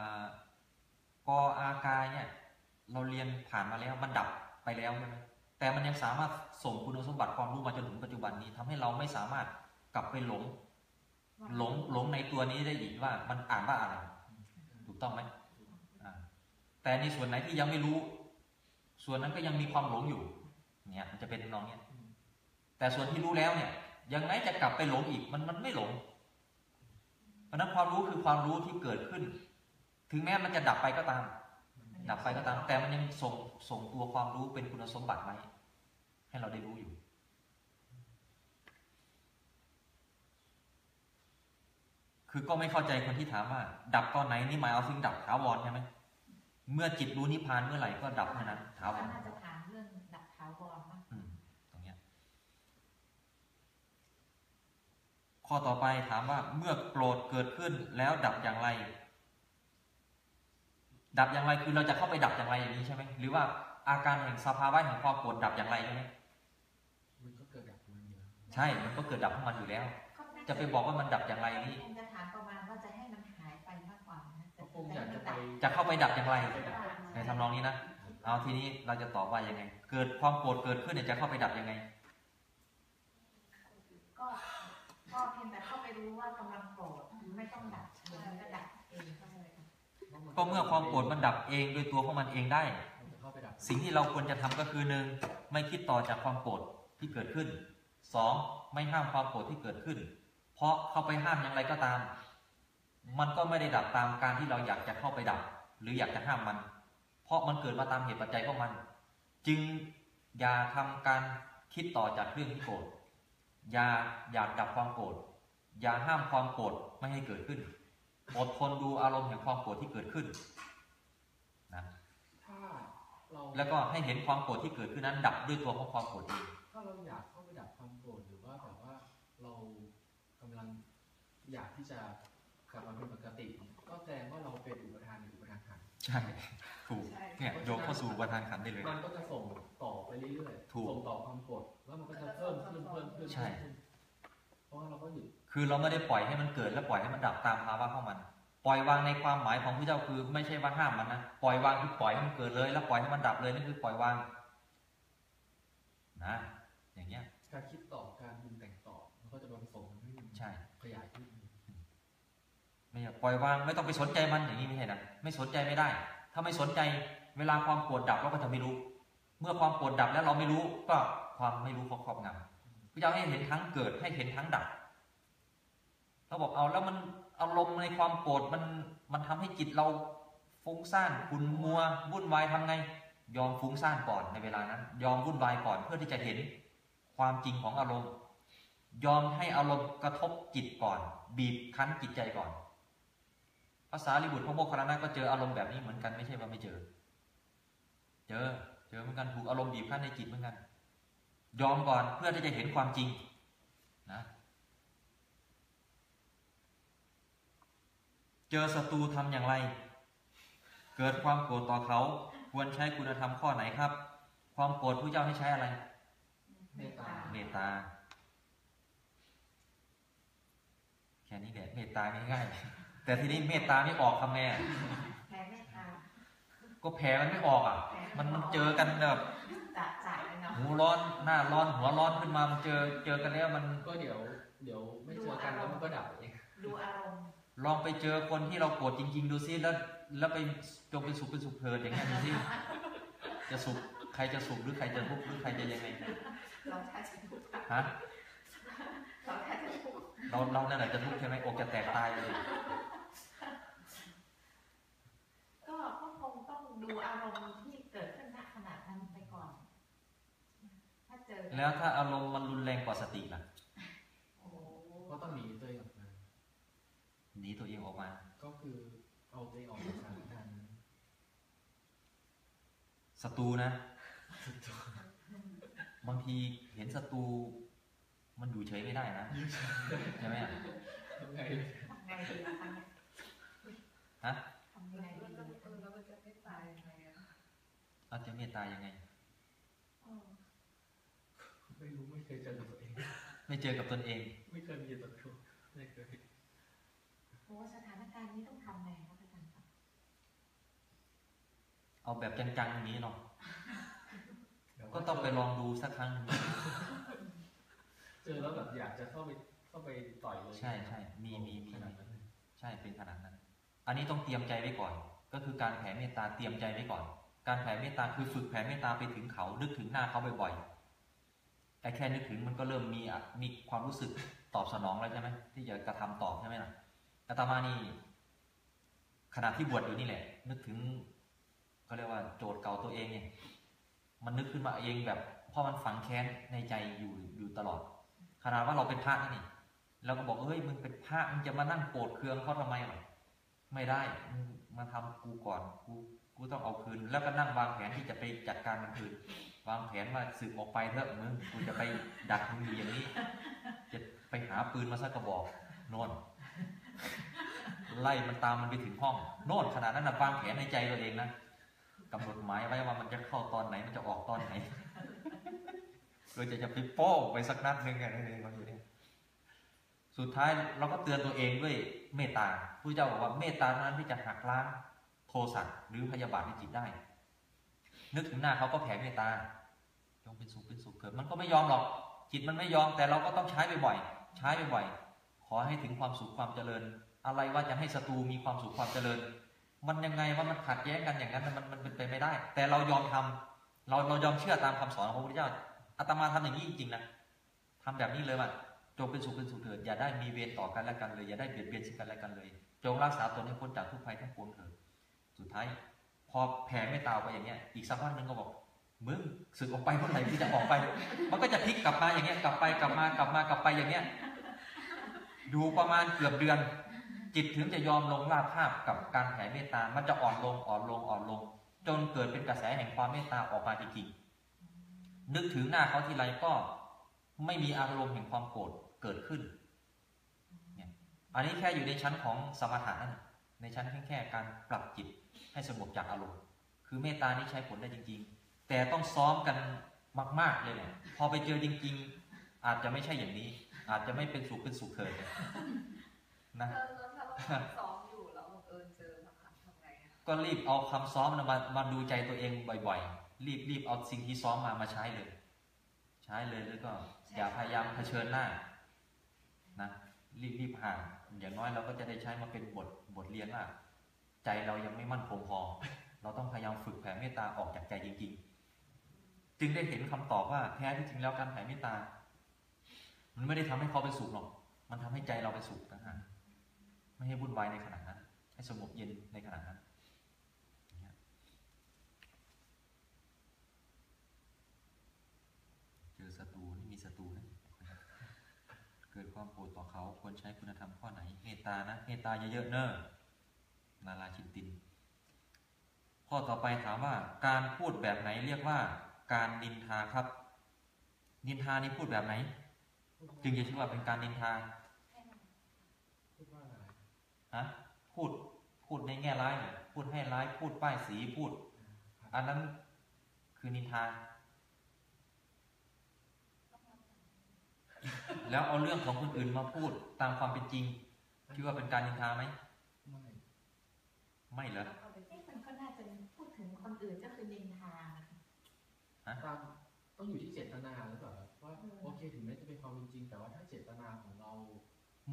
กออากายเนี่ย เราเรียนผ่านมาแล้วมันดับไปแล้วใช่ไหมแต่มันยังสามารถส่งคุณสมบัติความรู้มาจนถึงปัจจุบันนี้ทำให้เราไม่สามารถกลับไปหลง หลงหลงในตัวนี้ได้อีกว่ามันอ่านว่าอะไร ถูกต้องไหมแต่ในส่วนไหนที่ยังไม่รู้ ส่วนนั้นก็ยังมีความหลงอยู่ เนี่ย มันจะเป็นทำนองเนี้ยแต่ส่วนที่รู้แล้วเนี่ย ยังไงจะกลับไปหลงอีกมันมันไม่หลง เพราะนั้นความรู้คือความรู้ที่เกิดขึ้น ถึงแม้มันจะดับไปก็ตาม ดับไปก็ตาม แต่มันยังส่งส่งตัวความรู้เป็นคุณสมบัติไว้ให้เราได้รู้อยู่คือก็ไม่เข้าใจคนที่ถามว่า ดับตอนไหนนี่หมายเอาถึงดับถาวรใช่ไหมเมื่อจิตรู้นิพพานเมื่อไหร่ก็ดับเมื่อนั้นถาวร น่าจะถามเรื่องดับถาวรมาก อืมตรงเนี้ย ข้อต่อไปถามว่าเมื่อโกรธเกิดขึ้นแล้วดับอย่างไร ดับอย่างไรคือเราจะเข้าไปดับอย่างไรอย่างนี้ใช่ไหมหรือว่าอาการแห่งสภาวะแห่งความโกรธดับอย่างไรใช่ไหมมันก็เกิดดับมันอยู่แล้วใช่ มันก็เกิดดับของมันอยู่แล้วก็น่าจะไปบอกว่ามันดับอย่างไรนี่คงจะถามประมาณว่าจะให้มันหายไปมากกว่านะก็คงอยากจะไปจะเข้าไปดับอย่างไรไปดับในทำนองนี้นะเอาทีนี้เราจะตอบว่ายังไง เกิดความโกรธเกิดขึ้นเนี่ยจะเข้าไปดับยังไงก็ ก็เพียงแต่เข้าไปรู้ว่ากำลังโกรธไม่ต้องดับเดี๋ยวมันก็ดับเองก็เลยก็เมื่อความโกรธมันดับเองโดยตัวของมันเองได้มันจะเข้าไปดับสิ่งที่เราควรจะทำก็คือหนึ่งไม่คิดต่อจากความโกรธที่เกิดขึ้นสองไม่ห้ามความโกรธที่เกิดขึ้น เพราะเข้าไปห้ามอย่างไรก็ตาม มันก็ไม่ได้ดับตามการที่เราอยากจะเข้าไปดับ หรืออยากจะห้ามมัน เพราะมันเกิดมาตามเหตุปัจจัยของมัน จึงอย่าทำการคิดต่อจากเรื่องที่โกรธ อย่าอยากดับความโกรธอย่าห้ามความโกรธไม่ให้เกิดขึ้นอดทนดูอารมณ์แห่งความโกรธที่เกิดขึ้นนะถ้าเราแล้วก็ให้เห็นความโกรธที่เกิดขึ้นนั้นดับด้วยตัวของความโกรธเองถ้าเราอยากเข้าไปดับความโกรธหรือว่าแบบว่าเรากำลังอยากที่จะกลับมาเป็นปกติ ก็แสดงว่าเราเป็นอุปทานหรืออุปทานขันธ์ใช่ ถูกเนี่ยโยกเข้าสู่ประธานขันธ์ได้เลย มันก็จะส่งต่อไปเรื่อยๆ ถูก ส่งต่อความโกรธแล้วมันก็จะเพิ่มขึ้นเพิ่มขึ้นใช่ เพิ่มขึ้นเพราะว่าเราก็หยุด คือเราไม่ได้ปล่อยให้มันเกิดแล้วปล่อยให้มันดับตามภาวะของมัน ปล่อยวางในความหมายของพระเจ้าคือไม่ใช่ว่าห้ามมันนะ ปล่อยวางคือปล่อยให้มันเกิดเลย แล้วปล่อยให้มันดับเลยนั่นคือปล่อยวาง นะ อย่างเงี้ย การคิดต่อการปรุงแต่งต่อ มันก็จะมาผสมกันให้มันใช่ ขยายขึ้นไม่ใช่ปล่อยวางไม่ต้องไปสนใจมันอย่างนี้ไม่ใช่นะ ไม่สนใจไม่ได้ ถ้าไม่สนใจเวลาความโกรธดับเราก็จะไม่รู้ เมื่อความโกรธดับแล้วเราไม่รู้ก็ความไม่รู้เขาครอบงำพระเจ้าให้เห็นทั้งเกิดให้เห็นทั้งดับเราบอกเอาแล้วมันอารมณ์ในความโกรธมันมันทำให้จิตเราฟุ้งซ่านขุนมัววุ่นวายทำไง ยอมฟุ้งซ่านก่อนในเวลานั้น ยอมวุ่นวายก่อนเพื่อที่จะเห็นความจริงของอารมณ์ ยอมให้อารมณ์กระทบจิตก่อน บีบคั้นจิตใจก่อนาษาลิบุตรพระโมคคัลลานะก็เจออารมณ์แบบนี้เหมือนกันไม่ใช่ว่าไม่เจอ เจอเจอเหมือนกันถูกอารมณ์บีบคั้นในจิตเหมือนกัน ยอมก่อนเพื่อที่จะเห็นความจริงนะเจอศัตรูทำอย่างไร เกิดความโกรธต่อเขาควรใช้คุณธรรมข้อไหนครับ ความโกรธผู้เจ้าให้ใช้อะไร เมตตาเมตตาแค่นี้แหละเมตตาง่ายๆ แต่ทีนี้เมตตาไม่ออกทำไงอะแพ้เมตตาก็แผลมันไม่ออกอะ มันมันเจอกันแบบจะจ่ายเลยเนาะหูร้อนหน้าร้อนหัวร้อนขึ้นมามันเจอเจอกันแล้วมันก็เดี๋ยวเดี๋ยวไม่เจอกันแล้วมันก็ดับเองดูอารมณ์ลองไปเจอคนที่เราโกรธจริง ๆ ดูซิแล้ว แล้วไปจงเป็นสุขเป็นสุขเถิดอย่างเงี้ยดูซิจะสุขใครจะสุขหรือใครจะทุกข์หรือใครจะยังไงเราแค่จะทุกข์ฮะเราแค่จะทุกข์เราเรานั่นแหละจะทุกข์ใช่ไหมอกจะแตกตายเลย ก็ก็คงต้อง ดูอารมณ์ที่เกิดขึ้นณขณะนั้นไปก่อน ถ้าเจอ แล้วถ้าอารมณ์มันรุนแรงกว่าสติล่ะโอ้โหก็ต้องหนีตัวเองออกมาหนีตัวเองออกมา ก็คือเอาตัวเองออกจากสถานการณ์นั้นศัตรูนะบางทีเห็นศัตรูมันอยู่เฉยไม่ได้นะใช่ไหมอะทำไงทำไงดีล่ะคะเนี่ยฮะ ทำยังไงดี แล้ว ล่ะ ก็เราก็จะไม่ตายยังไงอะ เราจะเมตตายังไงเออไม่รู้ไม่เคยเจอกับตัวเอง ไม่เจอกับตนเอง ไม่เคยมีศัตรูไม่เคยโอ้สถานการณ์นี้ต้องทำไงครับอาจารย์ครับเอาแบบจังๆอย่างนี้เนาะเดี๋ยวก็ต้องไปลองดูสักครั้งหนึ่งเจอแล้วแบบอยากจะเข้าไปเข้าไปต่อยเลยใช่ใช่มีมีมีขนาดนั้นเลยใช่เป็นขนาดนั้น อันนี้ต้องเตรียมใจไว้ก่อน ก็คือการแผ่เมตตาเตรียมใจไว้ก่อน การแผ่เมตตาคือฝึกแผ่เมตตาไปถึงเขา นึกถึงหน้าเขาบ่อยๆไอ้แค่นึกถึงมันก็เริ่มมีมีความรู้สึกตอบสนองแล้วใช่ไหมที่จะกระทำตอบใช่ไหมล่ะอาตมานี่ขณะที่บวชอยู่นี่แหละ นึกถึงเขาเรียกว่าโจทย์เก่าตัวเองเนี่ยมันนึกขึ้นมาเองแบบเพราะมันฝังแค้นในใจอยู่อยู่ตลอดขนาดว่าเราเป็นพระนี่เราก็บอกเอ้ยมึงเป็นพระมึงจะมานั่งโกรธเคืองเขาทำไมหรอไม่ได้มึงมาทำกูก่อนกู กูต้องเอาคืน แล้วก็นั่งวางแผนที่จะไปจัดการมันคืนวางแผนว่าสึกออกไปเถอะมึงกูจะไปดักมึงอยู่อย่างนี้ จะไปหาปืนมาสักกระบอกโน่นไล่มันตามมันไปถึงห้อง โน่นขนาดนั้นนะวางแผนในใจตัวเองนะกำหนดหมายไว้ว่ามันจะเข้าตอนไหนมันจะออกตอนไหนโดยจะจะไปโป้ไปสักนัดหนึ่งอะไรอย่างเงี้ยสุดท้ายเราก็เตือนตัวเองด้วยเมตตาพระเจ้าบอกว่าเมตตานั้นที่จะหักล้าง สะหรือพยาบาทในจิตได้ นึกถึงหน้าเขาก็แผ่เมตตาจงเป็นสุขเป็นสุขเถิดมันก็ไม่ยอมหรอก จิตมันไม่ยอมแต่เราก็ต้องใช้บ่อยๆใช้บ่อยๆขอให้ถึงความสุขความเจริญ อะไรว่าจะให้ศัตรูมีความสุขความเจริญ มันยังไงว่ามันขัดแย้งกันอย่างนั้นมันมันเป็นไปไม่ได้ แต่เรายอมทำเราเรายอมเชื่อตามคำสอนของพระพุทธเจ้าอาตมาทำอย่างนี้จริงๆนะทำแบบนี้เลยว่าจงเป็นสุขเป็นสุขเถิดอย่าได้มีเวรต่อกันและกันเลย อย่าได้เบียดเบียนซึ่งกันและกันเลย จงรักษาตนให้พ้นจากทุกภัยทั้งปวงเถิด สุดท้าย พอแผ่ไม่ตาไปอย่างเงี้ย อีกสักพักหนึ่งก็บอกมึงสึกออกไปเมื่อไหร่ที่จะออกไป มันก็จะพลิกกลับมาอย่างเงี้ยกลับไปกลับมากลับมากลับไปอย่างเงี้ยดูประมาณเกือบเดือน จิตถึงจะยอมลงราบคาบกับการแผ่เมตตา มันจะอ่อนลงอ่อนลงอ่อนลง จนเกิดเป็นกระแสแห่งความเมตตาออกมาจริงๆนึกถึงหน้าเขาทีไรก็ไม่มีอารมณ์แห่งความโกรธเกิดขึ้นเนี่ยอันนี้แค่อยู่ในชั้นของสมถะนั่นในชั้นแค่แค่การปรับจิต ให้สงบจากอารมณ์ คือเมตตานี้ใช้ผลได้จริง ๆ แต่ต้องซ้อมกันมาก ๆ เลยเนี่ยพอไปเจอจริง ๆ อาจจะไม่ใช่อย่างนี้ อาจจะไม่เป็นสุขเป็นสุขเถิดนะแล้วแล้วถ้าเราซ้อมอยู่แล้วบังเอิญเจอสักครั้งทำไงอะก็รีบเอาคำซ้อมนะมามาดูใจตัวเองบ่อย ๆ รีบรีบเอาสิ่งที่ซ้อมมามาใช้เลย ใช้เลยแล้วก็ อย่าพยายามเผชิญหน้า นะรีบรีบห่างอย่างน้อยเราก็จะได้ใช้มาเป็นบทบทเรียนว่า ใจเรายังไม่มั่นคงพอ เราต้องพยายามฝึกแผ่เมตตาออกจากใจจริง ๆ จึงได้เห็นคำตอบว่าแท้ที่จริงแล้วการแผ่เมตตา มันไม่ได้ทำให้เขาไปสุขหรอก มันทำให้ใจเราไปสุขต่างหากไม่ให้วุ่นวายในขณะนั้น ให้สงบเย็นในขณะนั้นเจอศัตรูนี่มีศัตรูนะเกิดความโกรธต่อเขาควรใช้คุณธรรมข้อไหน เมตตานะ เมตตาเยอะๆเนอะ นาราชินติน ข้อต่อไปถามว่าการพูดแบบไหนเรียกว่า การนินทาครับ นินทานี่พูดแบบไหน จึงจะชื่อว่าเป็นการนินทาพูดว่าอะไรฮะพูดพูดในแง่ร้ายเนี่ยพูดให้ร้าย พูดป้ายสีพูด อันนั้นคือนินทา แล้วเอาเรื่องของคนอื่นมาพูดตามความเป็นจริงคิดว่าเป็นการนินทาไหมไม่ ไม่เหรอเอ๊ะมันก็น่าจะพูดถึงคนอื่นก็คือนินทานะคะตามต้องอยู่ที่เจตนาหรือเปล่าครับว่าโอเคถึงแม้จะเป็นความเป็นจริง แต่ว่าถ้าเจตนาของเรา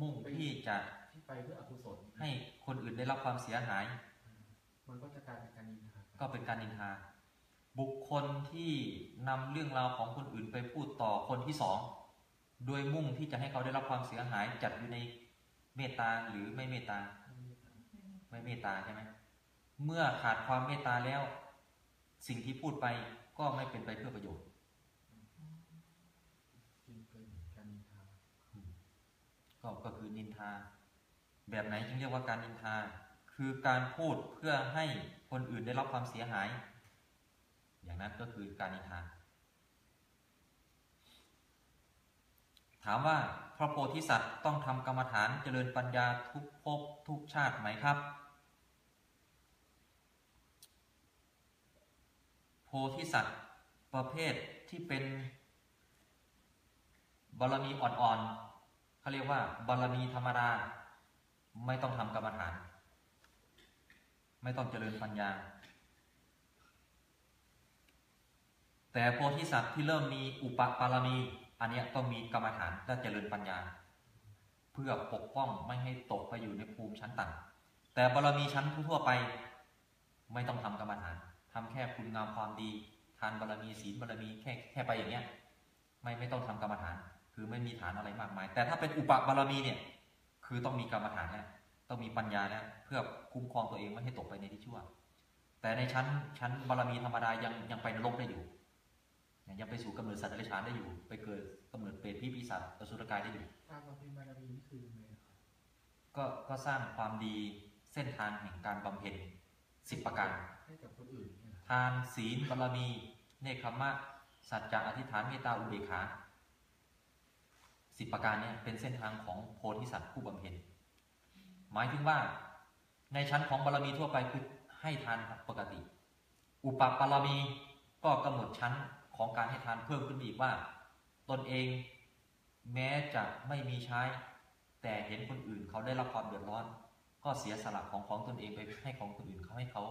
มุ่งที่จะที่ไปเพื่ออกุศลให้คนอื่นได้รับความเสียหาย มันก็จะกลายเป็นการนินทา ก็เป็นการนินทา บุคคลที่นำเรื่องราวของคนอื่นไปพูดต่อคนที่สองโดยมุ่งที่จะให้เขาได้รับความเสียหายจัดอยู่ในเมตตาหรือไม่เมตตา ไม่เมตตาใช่ไหมเมื่อขาดความเมตตาแล้ว สิ่งที่พูดไปก็ไม่เป็นไปเพื่อประโยชน์ก็ก็คือนินทา แบบไหนจึงเรียกว่าการนินทา คือการพูดเพื่อให้คนอื่นได้รับความเสียหาย อย่างนั้นก็คือการนินทา ถามว่าพระโพธิสัตว์ต้องทำกรรมฐานเจริญปัญญาทุกภพทุกชาติไหมครับ โพ ธิสัตว์ประเภทที่เป็นบารมีอ่อนๆเขาเรียกว่าบารมีธรรมดาไม่ต้องทำกรรมฐาน ไม่ต้องเจริญปัญญา แต่โพธิสัตว์ที่เริ่มมีอุปปารมี อันนี้ต้องมีกรรมฐานและเจริญปัญญา เพื่อปกป้องไม่ให้ตกไปอยู่ในภูมิชั้นต่ำแต่บารมีชั้นทั่วไป ไม่ต้องทำกรรมฐาน ทำแค่คุณงามความดี ทานบารมีศีลบารมีแค่แค่ไปอย่างเงี้ย ไม่ไม่ต้องทำกรรมฐาน คือไม่มีฐานอะไรมากมาย แต่ถ้าเป็นอุปบารมีเนี่ย คือต้องมีกรรมฐานแล้วต้องมีปัญญาแล้วเพื่อคุ้มครองตัวเองไม่ให้ตกไปในที่ชั่ว แต่ในชั้นชั้นบารมีธรรมดายังยังไปนรกได้อยู่ยังไปสู่กำเนิดสัตว์เดรัจฉานได้อยู่ ไปเกิดกำเนิดเปรตพิปีศาจอสุรกายได้อยู่การบำเพ็ญบารมีนี่คือยังไงครับก็ก็สร้างความดีเส้นทางแห่งการบำเพ็ญสิบประการให้กับคนอื่นเนี่ยทานศีลบารมี เนคขมะ สัจจะอธิษฐานเมตตาอุเบกขาสิบประการเนี้เป็นเส้นทางของโพธิสัตว์ผู้บำเพ็ญหมายถึงว่าในชั้นของบารมีทั่วไปคือให้ทานปกติ อุปปารมีก็กำหนดชั้นของการให้ทานเพิ่มขึ้นอีกว่า ตนเองแม้จะไม่มีใช้ แต่เห็นคนอื่นเขาได้รับความเดือดร้อน ก็เสียสละของของตนเองไปให้ของคนอื่นเขาให้เขา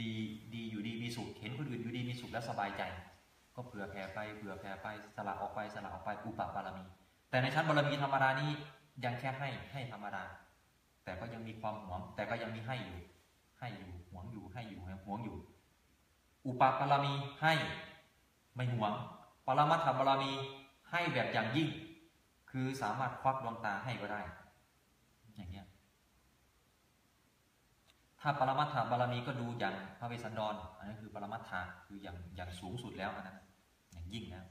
ดีดีอยู่ดีมีสุขเห็นคนอื่นอยู่ดีมีสุขและสบายใจ ก็เผื่อแผ่ไปเผื่อแผ่ไปสละออกไปสละออกไปอุปปารมี แต่ในชั้นบารมีธรรมดานี้ยังแค่ให้ให้ธรรมดา แต่ก็ยังมีความหวง แต่ก็ยังมีให้อยู่ ให้อยู่หวงอยู่ให้อยู่หวงอยู่ อุปปารมีให้ไม่หวงปรมัตถบารมีให้แบบอย่างยิ่ง คือสามารถควักดวงตาให้ก็ได้ อย่างเงี้ย ถ้าปรมัตถบารมีก็ดูอย่างพระเวสสันดรอันนั้นคือปรมัตถาคืออย่างอย่างสูงสุดแล้วอันนั้นอย่างยิ่งนะ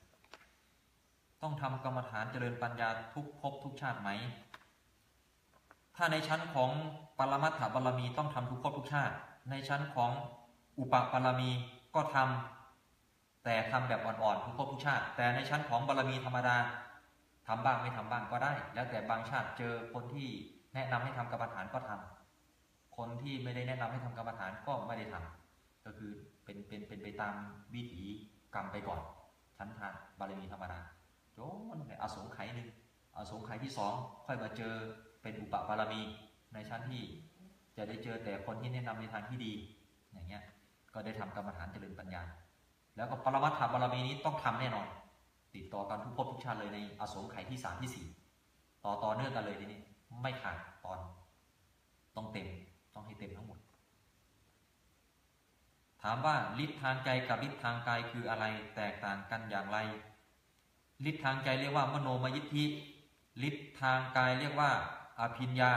ต้องทำกรรมฐานเจริญปัญญาทุกภพทุกชาติไหม ถ้าในชั้นของปรมัตถบารมีต้องทำทุกภพทุกชาติ ในชั้นของอุปปารมีก็ทำแต่ทำแบบอ่อนๆทุกภพทุกชาติ แต่ในชั้นของบารมีธรรมดาทำบ้างไม่ทำบ้างก็ได้ แล้วแต่บางชาติเจอคนที่แนะนำให้ทำกรรมฐานก็ทำ คนที่ไม่ได้แนะนำให้ทำกรรมฐานก็ไม่ได้ทำก็คือเป็นเป็นเป็นไปตามวิถีกรรมไปก่อน ชั้นทานบารมีธรรมดาโจนในอสงไขยหนึ่งอสงไขยที่สองค่อยมาเจอเป็นอุปบารมีในชั้นที่จะได้เจอแต่คนที่แนะนำในทางที่ดีอย่างเงี้ยก็ได้ทำกรรมฐานเจริญปัญญา แล้วก็ปรมัตถบารมีนี้ต้องทำแน่นอน ติดต่อกันทุกภพทุกชาติเลยในอสงไขยที่สามที่สี่ต่อต่อเนื่องกันเลยทีนี้ไม่ขาดตอนต้องเต็ม ต้องให้เต็มทั้งหมด ถามว่าฤทธิ์ทางใจกับฤทธิ์ทางกายคืออะไรแตกต่างกันอย่างไรฤทธิ์ทางใจเรียกว่ามโนมยิทธิฤทธิ์ทางกายเรียกว่าอภิญญา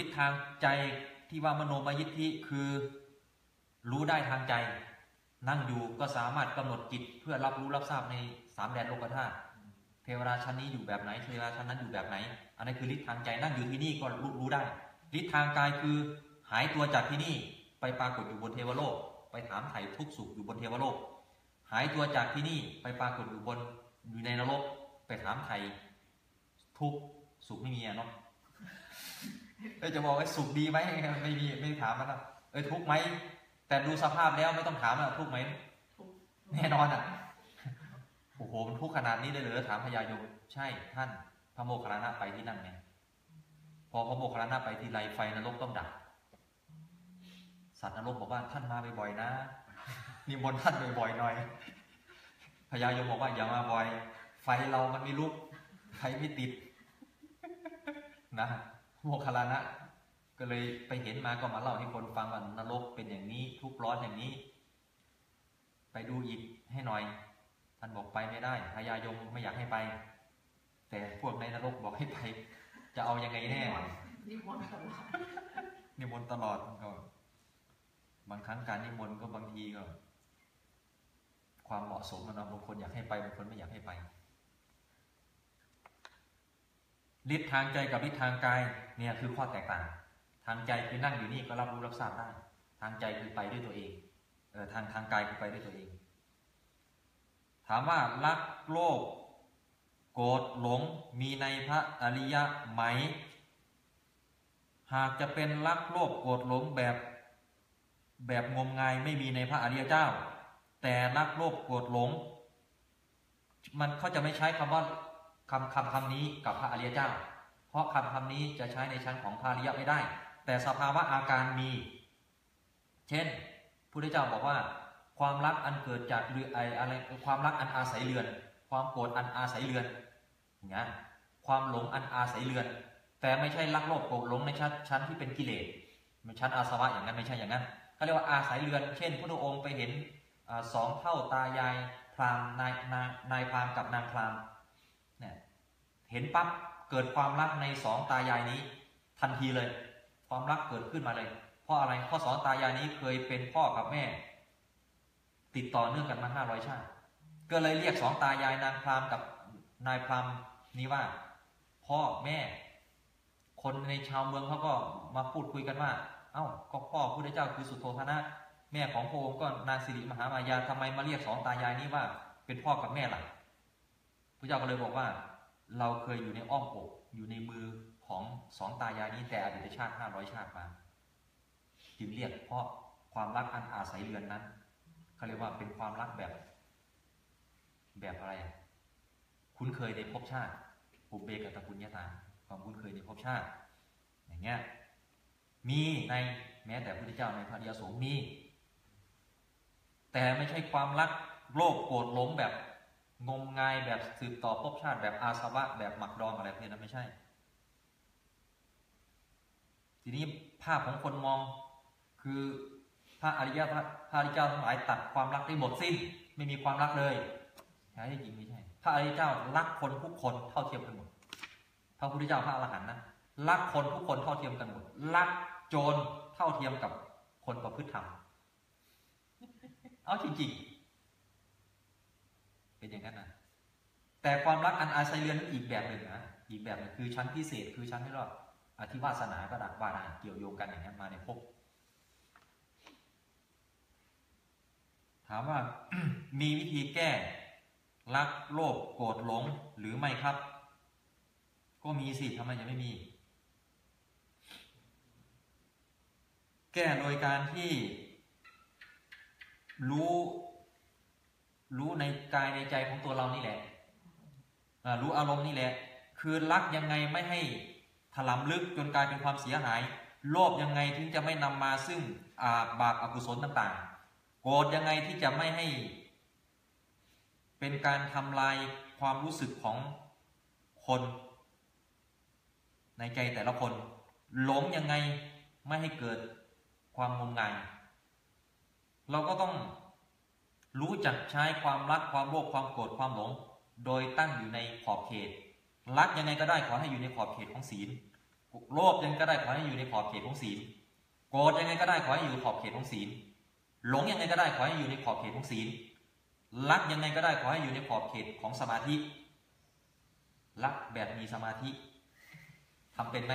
ฤทธิ์ทางใจที่ว่ามโนมยิทธิคือ รู้ได้ทางใจ นั่งอยู่ก็สามารถกำหนดจิตเพื่อรับรู้รับทราบในสามแดนโลกธาตุ เทวราชั้นนี้อยู่แบบไหนเทวราชั้นนั้นอยู่แบบไหน อันนั้นคือฤทธิ์ทางใจนั่งอยู่ที่นี่ก็รู้รู้ได้ฤทธิ์ทางกายคือหายตัวจากที่นี่ไปปรากฏอยู่บนเทวโลก ไปถามไถ่ทุกข์สุขอยู่บนเทวโลก หายตัวจากที่นี่ไปปรากฏอยู่บนอยู่ในนรกไปถามไถ่ทุกข์สุขไม่มีอะเนาะเอ้ยจะบอกว่าสุขดีไหมไม่มีไม่ถามมันนะเอ้ยทุกข์ไหมแต่ดูสภาพแล้วไม่ต้องถามอะทุกข์ไหมทุกแน่นอนอะ โอ้โหมันทุกขนาดนี้เลยเหรอถามพญายมใช่ท่านพระโมคคัลลานะไปที่นั่นไงพอพระโมคคัลลานะไปทีไรไฟนรกต้องดับสัตว์นรกบอกว่าท่านมาบ่อยๆนะนิมนต์ท่านบ่อยๆหน่อยพญายมบอกว่าอย่ามาบ่อย ไฟเรามันไม่ลุกไฟไม่ติดนะโมคคัลลานะ ก็เลยไปเห็นมาก็มาเล่าให้คนฟังว่านรกเป็นอย่างนี้ ทุกร้อนอย่างนี้ ไปดูอีกให้หน่อย ท่านบอกไปไม่ได้พญายมไม่อยากให้ไป แต่พวกในนรกบอกให้ไป จะเอายังไงแน่นิมนต์ตลอดนิมนต์ตลอดก็บางครั้งการนิมนต์ก็บางทีก็ ความเหมาะสมมันนะบางคนอยากให้ไปบางคนไม่อยากให้ไปฤทธิ์ทางใจกับฤทธิ์ทางกายเนี่ยคือข้อแตกต่าง ทางใจคือนั่งอยู่นี่ก็รับรู้รับทราบได้ ทางใจคือไปด้วยตัวเองเออทางทางกายคือไปด้วยตัวเอง ถามว่ารักโลภโกรธหลงมีในพระอริยะไหม หากจะเป็นรักโลภโกรธหลงแบบ แบบงมงายไม่มีในพระอริยเจ้า แต่รักโลภโกรธหลง มันเขาจะไม่ใช้คำว่าคำคำคำนี้กับพระอริยเจ้า เพราะคำคำนี้จะใช้ในชั้นของพระอริยะไม่ได้ แต่สภาวะอาการมี เช่นพระพุทธเจ้าบอกว่า ความรักอันเกิดจากเรือไออะไรความรักอันอาศัยเรือน ความโกรธอันอาศัยเรือนอย่างนี้นความหลงอันอาศัยเรือน แต่ไม่ใช่รักโลภโกรธหลงในชั้นชั้นที่เป็นกิเลสมันชั้นอาสวะอย่างนั้นไม่ใช่อย่างนั้นเขาเรียกว่าอาศัยเรือน เช่นพระองค์ไปเห็นสองเท่าตายายพรามนายนายนายพรามกับนางพรามเนี่ยเห็นปั๊บเกิดความรักในสองตายายนี้ ทันทีเลย ความรักเกิดขึ้นมาเลย เพราะอะไรเพราะสองตายายนี้เคยเป็นพ่อกับแม่ ติดต่อเนื่องกันมาห้าร้อยชาติ ก็เลยเรียกสองตายายนางพรามกับนายพรามนี้ว่า พ่อแม่ คนในชาวเมืองเขาก็มาพูดคุยกันว่า เอ้าก็พ่อพระพุทธเจ้าคือสุโธธนะ แม่ของพระองค์ก็นางสิริมหามายาทำไมมาเรียกสองตายายนี้ว่า เป็นพ่อกับแม่ล่ะพระระเจ้าก็เลยบอกว่า เราเคยอยู่ในอ้อมอกอยู่ในมือของสองตายายนี้แต่อดีตชาติห้าร้อยชาติมา จึงเรียกเพราะความรักอันอาศัยเรือนนั้น เขาเรียกว่าเป็นความรักแบบ แบบอะไร คุ้นเคยในภพชาติปุเบกตะปุญญาตา ความคุ้นเคยในภพชาติ อย่างเงี้ย มีในแม้แต่พระพุทธเจ้าในพระอริยสงฆ์มี แต่ไม่ใช่ความรักโลภโกรธหลงแบบงมงายแบบสืบต่อภพชาติแบบอาสวะ แบบหมักดองอะไรพวกนี้นั้นไม่ใช่ ทีนี้ภาพของคนมองคือ พระอริยพระพระอริยเจ้าทั้งหลายตัดความรักได้หมดสิ้น ไม่มีความรักเลยแท้ที่จริงไม่ใช่พระอริยเจ้ารักคนทุกคนเท่าเทียมกันหมดพระพุทธเจ้าพระอรหันต์นะรักคนทุกคนเท่าเทียมกันหมดรักโจรเท่าเทียมกับคนประพฤติธรรมเอาจริงๆเป็นอย่างนั้นนะแต่ความรักอันอาศัยเรือนนั้นอีกแบบหนึ่งนะอีกแบบนึงคือชั้นพิเศษคือชั้นที่เราอธิวาสนาก็ดักว่าได้เกี่ยวโยงกันอย่างนี้นมาในภพ ถามว่ามีวิธีแก้ รักโลภโกรธหลงหรือไม่ครับ ก็มีสิทำไมยังไม่มี แก้โดยการที่ รู้ รู้ในกายในใจของตัวเรานี่แหละรู้อารมณ์นี่แหละ คือรักยังไงไม่ให้ถลำลึกจนกลายเป็นความเสียหาย โลภยังไงถึงจะไม่นำมาซึ่งาบาปอกุศลต่างๆ โกรธยังไงที่จะไม่ให้ เป็นการทำลายความรู้สึกของคน ในใจแต่ละคน หลงยังไงไม่ให้เกิดความงมงายเราก็ต้องรู้จักใช้ความรักความโลภความโกรธความหลง โดยตั้งอยู่ในขอบเขต รักยังไงก็ได้ขอให้อยู่ในขอบเขตของศีลโลภยังก็ได้ขอให้อยู่ในขอบเขตของศีลโกรธยังไงก็ได้ขอให้อยู่ในขอบเขตของศีล หลงยังไงก็ได้ขอให้อยู่ในขอบเขตของศีลรักยังไงก็ได้ขอให้อยู่ในขอบเขตของสมาธิรักแบบมีสมาธิทำเป็นไหม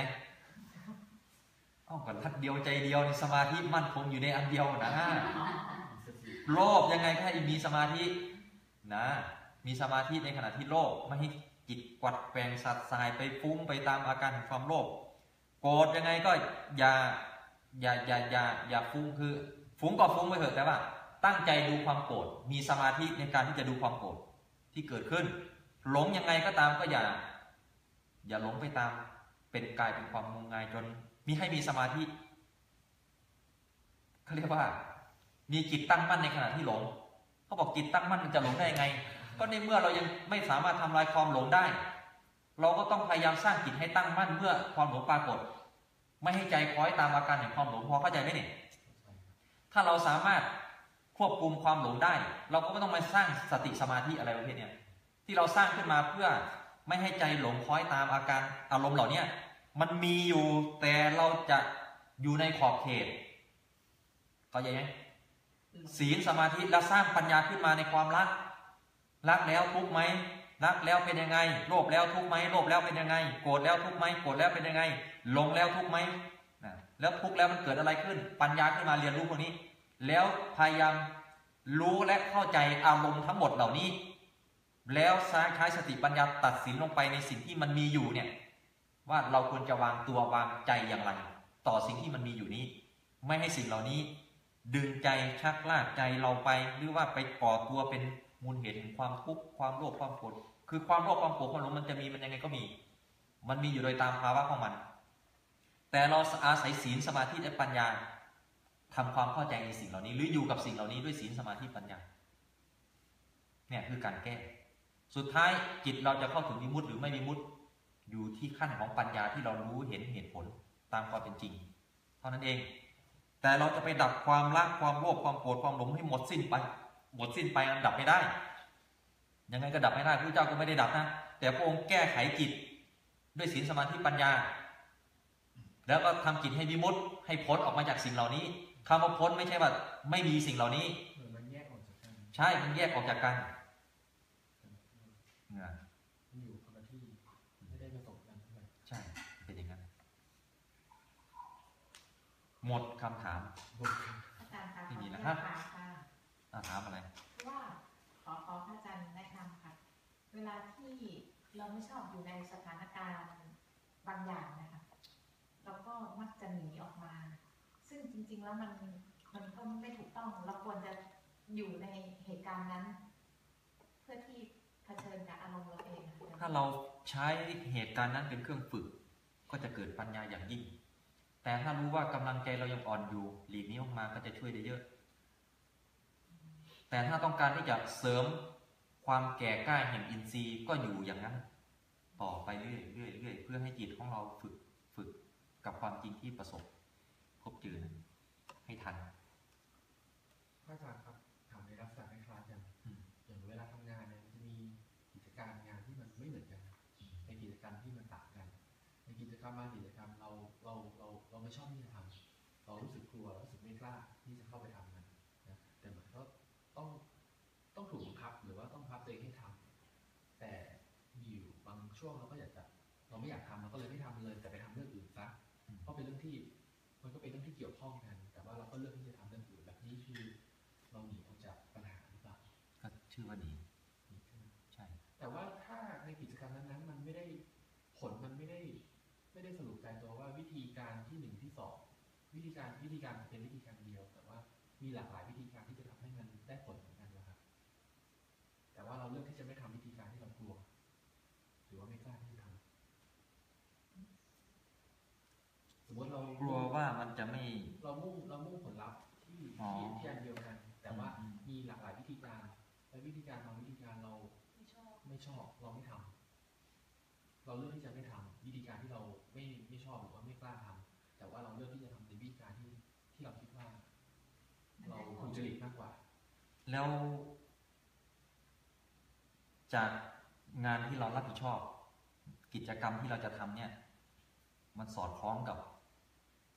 เอ้าก็รักเดียวใจเดียวในสมาธิมั่นคงอยู่ในอันเดียวนะสติโลภยังไงก็ให้มีสมาธินะ มีสมาธิในขณะที่โลภไม่ให้จิตกวัดแกว่งสัดสายไปฟุ้งไปตามอาการของความโลภโกรธยังไงก็อย่าอย่าอย่าอย่าอย่าฟุ้งคือ ฟุ้งก็ฟุ้งไปเถอะแต่ว่า ตั้งใจดูความโกรธมีสมาธิในการที่จะดูความโกรธที่เกิดขึ้น หลงยังไงก็ตามก็อย่า อย่าหลงไปตาม เป็นกายเป็นความงมงายจน มีให้มีสมาธิเขาเรียกว่า มีจิตตั้งมั่นในขณะที่หลงเขาบอกจิตตั้งมั่นมันจะหลงได้ยังไง ก็ในเมื่อเรายังไม่สามารถทำลายความหลงได้ เราก็ต้องพยายามสร้างจิตให้ตั้งมั่นเมื่อความหลงปรากฏ ไม่ให้ใจคล้อยตามอาการแห่งความหลงพอเข้าใจไหมเนี่ย ถ้าเราสามารถควบคุมความหลงได้ เราก็ไม่ต้องมาสร้างสติสมาธิอะไรประเภทเนี้ยที่เราสร้างขึ้นมาเพื่อไม่ให้ใจหลงคล้อยตามอาการอารมณ์เหล่าเนี้ยมันมีอยู่แต่เราจะอยู่ในขอบเขตเข้าใจไหมศีลสมาธิแล้วสร้างปัญญาขึ้นมาในความรัก รักแล้วทุกไหมรักแล้วเป็นยังไงโลภแล้วทุกไหมโลภแล้วเป็นยังไง โกรธแล้วทุกไหมโกรธแล้วเป็นยังไงหลงแล้วทุกไหม แล้วทุกข์แล้วมันเกิดอะไรขึ้น ปัญญาขึ้นมาเรียนรู้พวกนี้ แล้วพยายามรู้และเข้าใจอารมณ์ทั้งหมดเหล่านี้ แล้วใช้สติปัญญาตัดสินลงไปในสิ่งที่มันมีอยู่เนี่ยว่าเราควรจะวางตัววางใจอย่างไร ต่อสิ่งที่มันมีอยู่นี้ ไม่ให้สิ่งเหล่านี้ ดึงใจชักลากใจเราไป หรือว่าไปก่อตัวเป็นมูลเหตุแห่งความทุกข์ความโลภความโกรธคือความโลภความโกรธความหลงมันจะมีมันยังไงก็มี มันมีอยู่โดยตามภาวะของมัน แต่เราอาศัยศีลสมาธิและปัญญาทำความเข้าใจในสิ่งเหล่านี้ หรืออยู่กับสิ่งเหล่านี้ด้วยศีลสมาธิปัญญา เนี่ยคือการแก้ สุดท้ายจิตเราจะเข้าถึงวิมุตติหรือไม่วิมุตติอยู่ที่ขั้นของปัญญาที่เรารู้เห็นเหตุผลตามความเป็นจริง เท่านั้นเอง แต่เราจะไปดับความรักความโลภความโกรธความหลงให้หมดสิ้นไป หมดสิ้นไปมันดับไม่ได้ ยังไงก็ดับไม่ได้พระเจ้าก็ไม่ได้ดับนะแต่พระองค์แก้ไขจิตด้วยศีลสมาธิปัญญา แล้วก็ทำจิตให้วิมุตติให้พ้นออกมาจากสิ่งเหล่านี้คำว่าพ้นไม่ใช่ว่าไม่มีสิ่งเหล่านี้เหมือนมันแยกออกจากกันใช่ มันแยกออกจากกันเนี่ยมันอยู่คนละที่ไม่ได้ผสมกันเท่าไหร่ใช่ เป็นอย่างนั้น หมดคำถามอาจารย์คะไม่มีนะขอฮะอนุญาตถามค่ะอะถามอะไรว่าขอขอพระอาจารย์แนะนำค่ะ เวลาที่เราไม่ชอบอยู่ในสถานการณ์บางอย่างนะคะเราก็มักจะหนีออกมา ซึ่งจริง ๆ แล้วมันมันก็ไม่ถูกต้องเราควรจะอยู่ในเหตุการณ์นั้น เพื่อที่เผชิญกับอารมณ์เราเอง ถ้าเราใช้เหตุการณ์นั้นเป็นเครื่องฝึก ก็จะเกิดปัญญาอย่างยิ่ง แต่ถ้ารู้ว่ากำลังใจเรายังอ่อนอยู่หลีกนี้ออกมาก็จะช่วยได้เยอะ แต่ถ้าต้องการที่จะเสริมความแก่กล้าแห่งอินทรีย์ก็อยู่อย่างนั้น ต่อไปเรื่อยๆเรื่อยเรื่อยเพื่อให้จิตของเราฝึกฝึกกับความจริงที่ประสบพบเจอ ให้ทันพระอาจารย์ครับถามในลักษณะคล้ายๆกันอืมอย่างเวลาทำงานเนี่ยมันจะมีกิจการงานที่มันไม่เหมือนกันในกิจกรรมที่มันต่างกัน ในกิจกรรมบางกิจกรรมเราเราเราเราไม่ชอบที่ วิธีการวิธีการเป็นวิธีการเดียว แต่ว่ามีหลากหลายวิธีการที่จะทำให้มันได้ผลเหมือนกันนะครับ แต่ว่าเราเลือกที่จะไม่ทำวิธีการที่เรากลัว หรือว่าไม่กล้าที่จะทำสมมติเรากลัวว่ามันจะไม่ เรามุ่งเรามุ่งผลลัพธ์ที่อ๋อที่ที่อันเดียวกัน แต่ว่าอืมมีหลากหลายวิธีการ และวิธีการบางวิธีการเราไม่ชอบไม่ชอบเราไม่ทำเราเลือกที่จะไม่ท แล้ว จากงานที่เรารับผิดชอบ กิจกรรมที่เราจะทำเนี่ย มันสอดคล้องกับ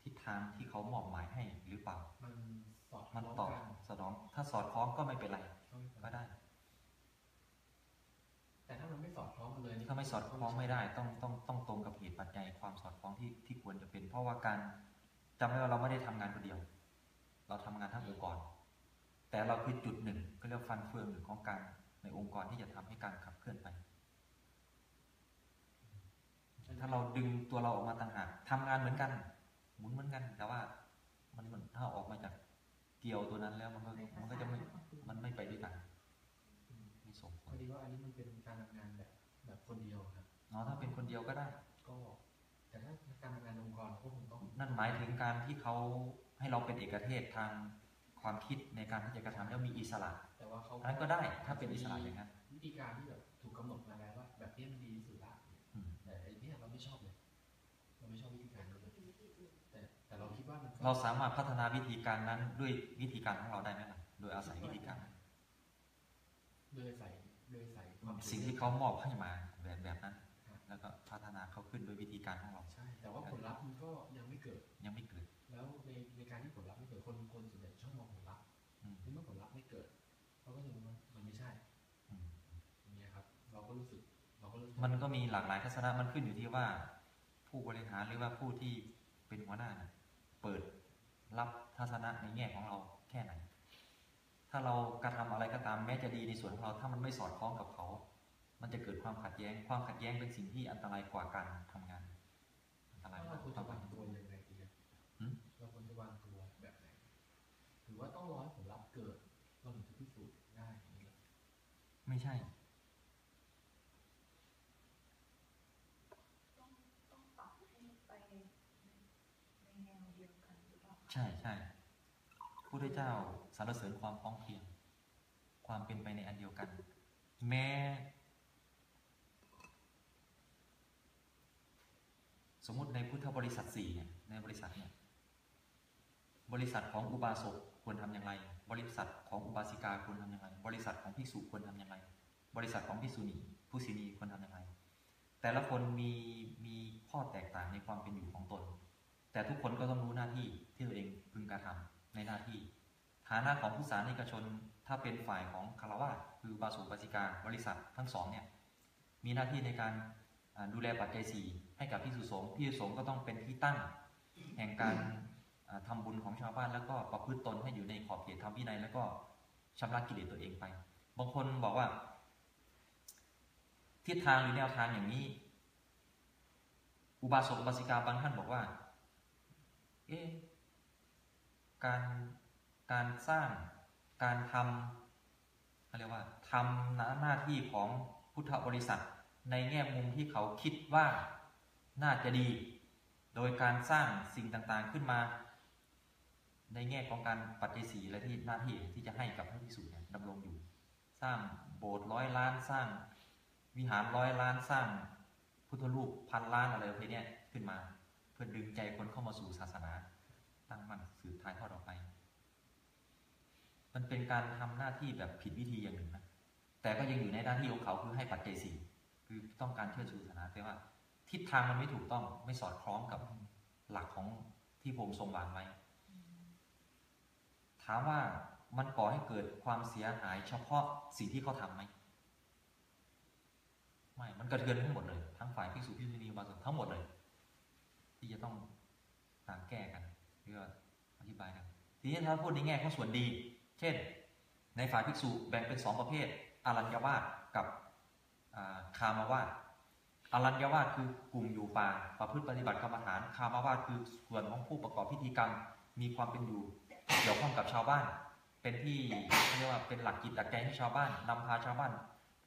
ทิศทางที่เขามอบหมายให้หรือเปล่า มันสอดคมันล้องตอบกันสนอง ถ้าสอดคล้องก็ไม่เป็นไร ก็ไม่เป็นก็ไรได้ แต่ถ้ามันไม่สอดคล้องกันเลยนี่ถ้าไม่สอดคล้องไม่ได้ ต้องต้องต้องตรงกับเหตุปัจจัยความสอดคล้องที่ที่ควรจะเป็น เพราะว่าการจำไว้ว่าเราไม่ได้ทำงานคนเดียว เราทำงานทั้งองค์กร แต่เราคือจุดหนึ่งก็เรียกฟันเฟืองหนึ่งของการในองค์กรที่จะทำให้การขับเคลื่อนไป ถ้าเราดึงตัวเราออกมาต่างหากทำงานเหมือนกัน หมุนเหมือนกัน แต่ว่า มันมันถ้าออกมาจากเกลียวตัวนั้นแล้วมันก็มันก็จะไม่มันไม่ไปด้วยกันอืมไม่ส่งผพอลดีว่าอันนี้มันเป็นการทำงานแบบแบบคนเดียวครับเนาะถ้าเป็นคนเดียวก็ได้ ก็แต่ถ้าการทำงานองค์กรก็คงต้องนั่นหมายถึงการที่เขาให้เราเป็นเอกเทศทาง ความคิดในการที่จะกระทำแล้วมีอิสระ แต่ว่าเขาอันนั้นก็ได้ถ้าเป็นอิสระอย่างนั้นวิธีการที่แบบถูกกำหนดมาแล้วว่า แบบนี้มันดีที่สุดละอืมแต่ไอ้เนี่ยเราไม่ชอบเลยเราไม่ชอบวิธีการนี้เลยมีวิธีอื่นแต่แต่เราคิดว่ามันก็เราสามารถพัฒนาวิธีการนั้นด้วยวิธีการของเราได้ไหมล่ะโดยอาศัยวิธีการโดยใส่โดยใส่ความสิ่งที่เขามอบให้มาแบบแบบนั้นแล้วก็พัฒนาเขาขึ้นโดยวิธีการของเราใช่แต่ว่าผลลัพธ์มันก็ยังไม่เกิดยังไม่เกิดแล้วในในการที่ผลลัพธ์ไม่เกิดคนคนส่วนใหญ่ชอบมองผลลัพธ์อืมในเมื่อผลลัพธ์ไม่เกิดเขาก็จะรู้ว่ามันไม่ใช่อืมอย่างเงี้ยครับ เราก็รู้สึกเราก็รู้สึกมันก็มีหลากหลายทัศนะมันขึ้นอยู่ที่ว่า ผู้บริหารหรือว่าผู้ที่เป็นหัวหน้าน่ะเปิดรับทัศนะในแง่ของเราแค่ไหน ถ้าเรากระทำอะไรก็ตามแม้จะดีในส่วนของเราถ้ามันไม่สอดคล้องกับเขา มันจะเกิดความขัดแย้ง ความขัดแย้งเป็นสิ่งที่อันตรายกว่าการทำงาน อันตรายว่ากเราว่าควรควาจะมวางตัวยังไงดีครับ หืม เราควรจะวางตัวแบบไหน หรือว่า ต้องรอให้ผลลัพธ์เกิดเราถึงจะพิสูจน์ได้อย่างนี้เหรอไม่ใช่ต้องต้องปรับให้ไปในในแนวเดียวกันหรือเปล่าใช่ใช่พระพุทธเจ้าสรรเสริญความพร้อมเพรียง ความเป็นไปในอันเดียวกัน แม้สมมุติในพุทธบริษัทสี่เนี่ยในบริษัทเนี่ยบริษัทของอุบาสก ควรทำอย่างไร บริษัทของอุบาสิกาควรทำอย่างไร บริษัทของภิกษุควรทำอย่างไร บริษัทของภิกษุณีผู้ศินีควรทำอย่างไร แต่ละคนมีมีข้อแตกต่างในความเป็นอยู่ของตน แต่ทุกคนก็ต้องรู้หน้าที่ที่ตัวเองพึงกระทำในหน้าที่ ฐานะของผู้สานิกชน ถ้าเป็นฝ่ายของคารวะคือบาสุบาสิกาบริษัททั้งสองเนี่ยมีหน้าที่ในการดูแลปัจจัยสี่ให้กับพิสุสงฆ์พิสุสงฆ์ก็ต้องเป็นที่ตั้ง แห่งการ อ่าทำบุญของชาวบ้านแล้วก็ประพฤติตนให้อยู่ในขอบเขตธรรมวินัยแล้วก็ชำระกิเลสตัวเองไป บางคนบอกว่า ทิศทางหรือแนวทางอย่างนี้ อุบาสกอุบาสิกาบางท่านบอกว่า เอ๊ะการการสร้างการทำเขาเรียกว่าทำหน้าหน้าที่ของพุทธบริษัท ในแง่มุมที่เขาคิดว่าน่าจะดี โดยการสร้างสิ่งต่างๆขึ้นมา ในแง่ของการปัจจัยสีและที่หน้าที่ที่จะให้กับพระภิกษุเนี่ยดำรงอยู่ สร้างโบสถ์ร้อยล้านสร้าง วิหารร้อยล้านสร้าง พุทธรูปพันล้านอะไรประเภทนี้ขึ้นมา เพื่อดึงใจคนเข้ามาสู่ศาสนา ตั้งมั่นสืบทายทอดออกไป มันเป็นการทำหน้าที่แบบผิดวิธีอย่างหนึ่งนะแต่ก็ยังอยู่ในหน้าที่ของเขาคือให้ปัจจัยสี่คือต้องการเชื่อชูศาสนาแต่ว่า ทิศทางมันไม่ถูกต้องไม่สอดคล้องกับหลักของที่ผมทรงวางไว้ ถามว่ามันก่อให้เกิดความเสียหายเฉพาะสิ่งที่เขาทำไหมไม่ มันกระเทือนทั้งหมดเลย ทั้งฝ่ายภิกษุภิกษุณีอุบาสกทั้งหมดเลย ที่จะต้องตามแก้กันเพื่ออธิบายกันทีนี้ถ้าพูดในแง่ของส่วนดี เช่น ในฝ่ายภิกษุแบ่งเป็นสองประเภท อารัญญวาสกับาคามาวาสอารัญญวาสคือกลุ่มอยู่ป่าประพฤติปฏิบัติกรรมฐาน คามาวาสคือส่วนของผู้ประกอบพิธีกรรม มีความเป็นอยู่ เกี่ยวข้องกับชาวบ้าน เป็นที่เรียกว่าเป็นหลักจิตหลักใจให้ชาวบ้านนำพาชาวบ้าน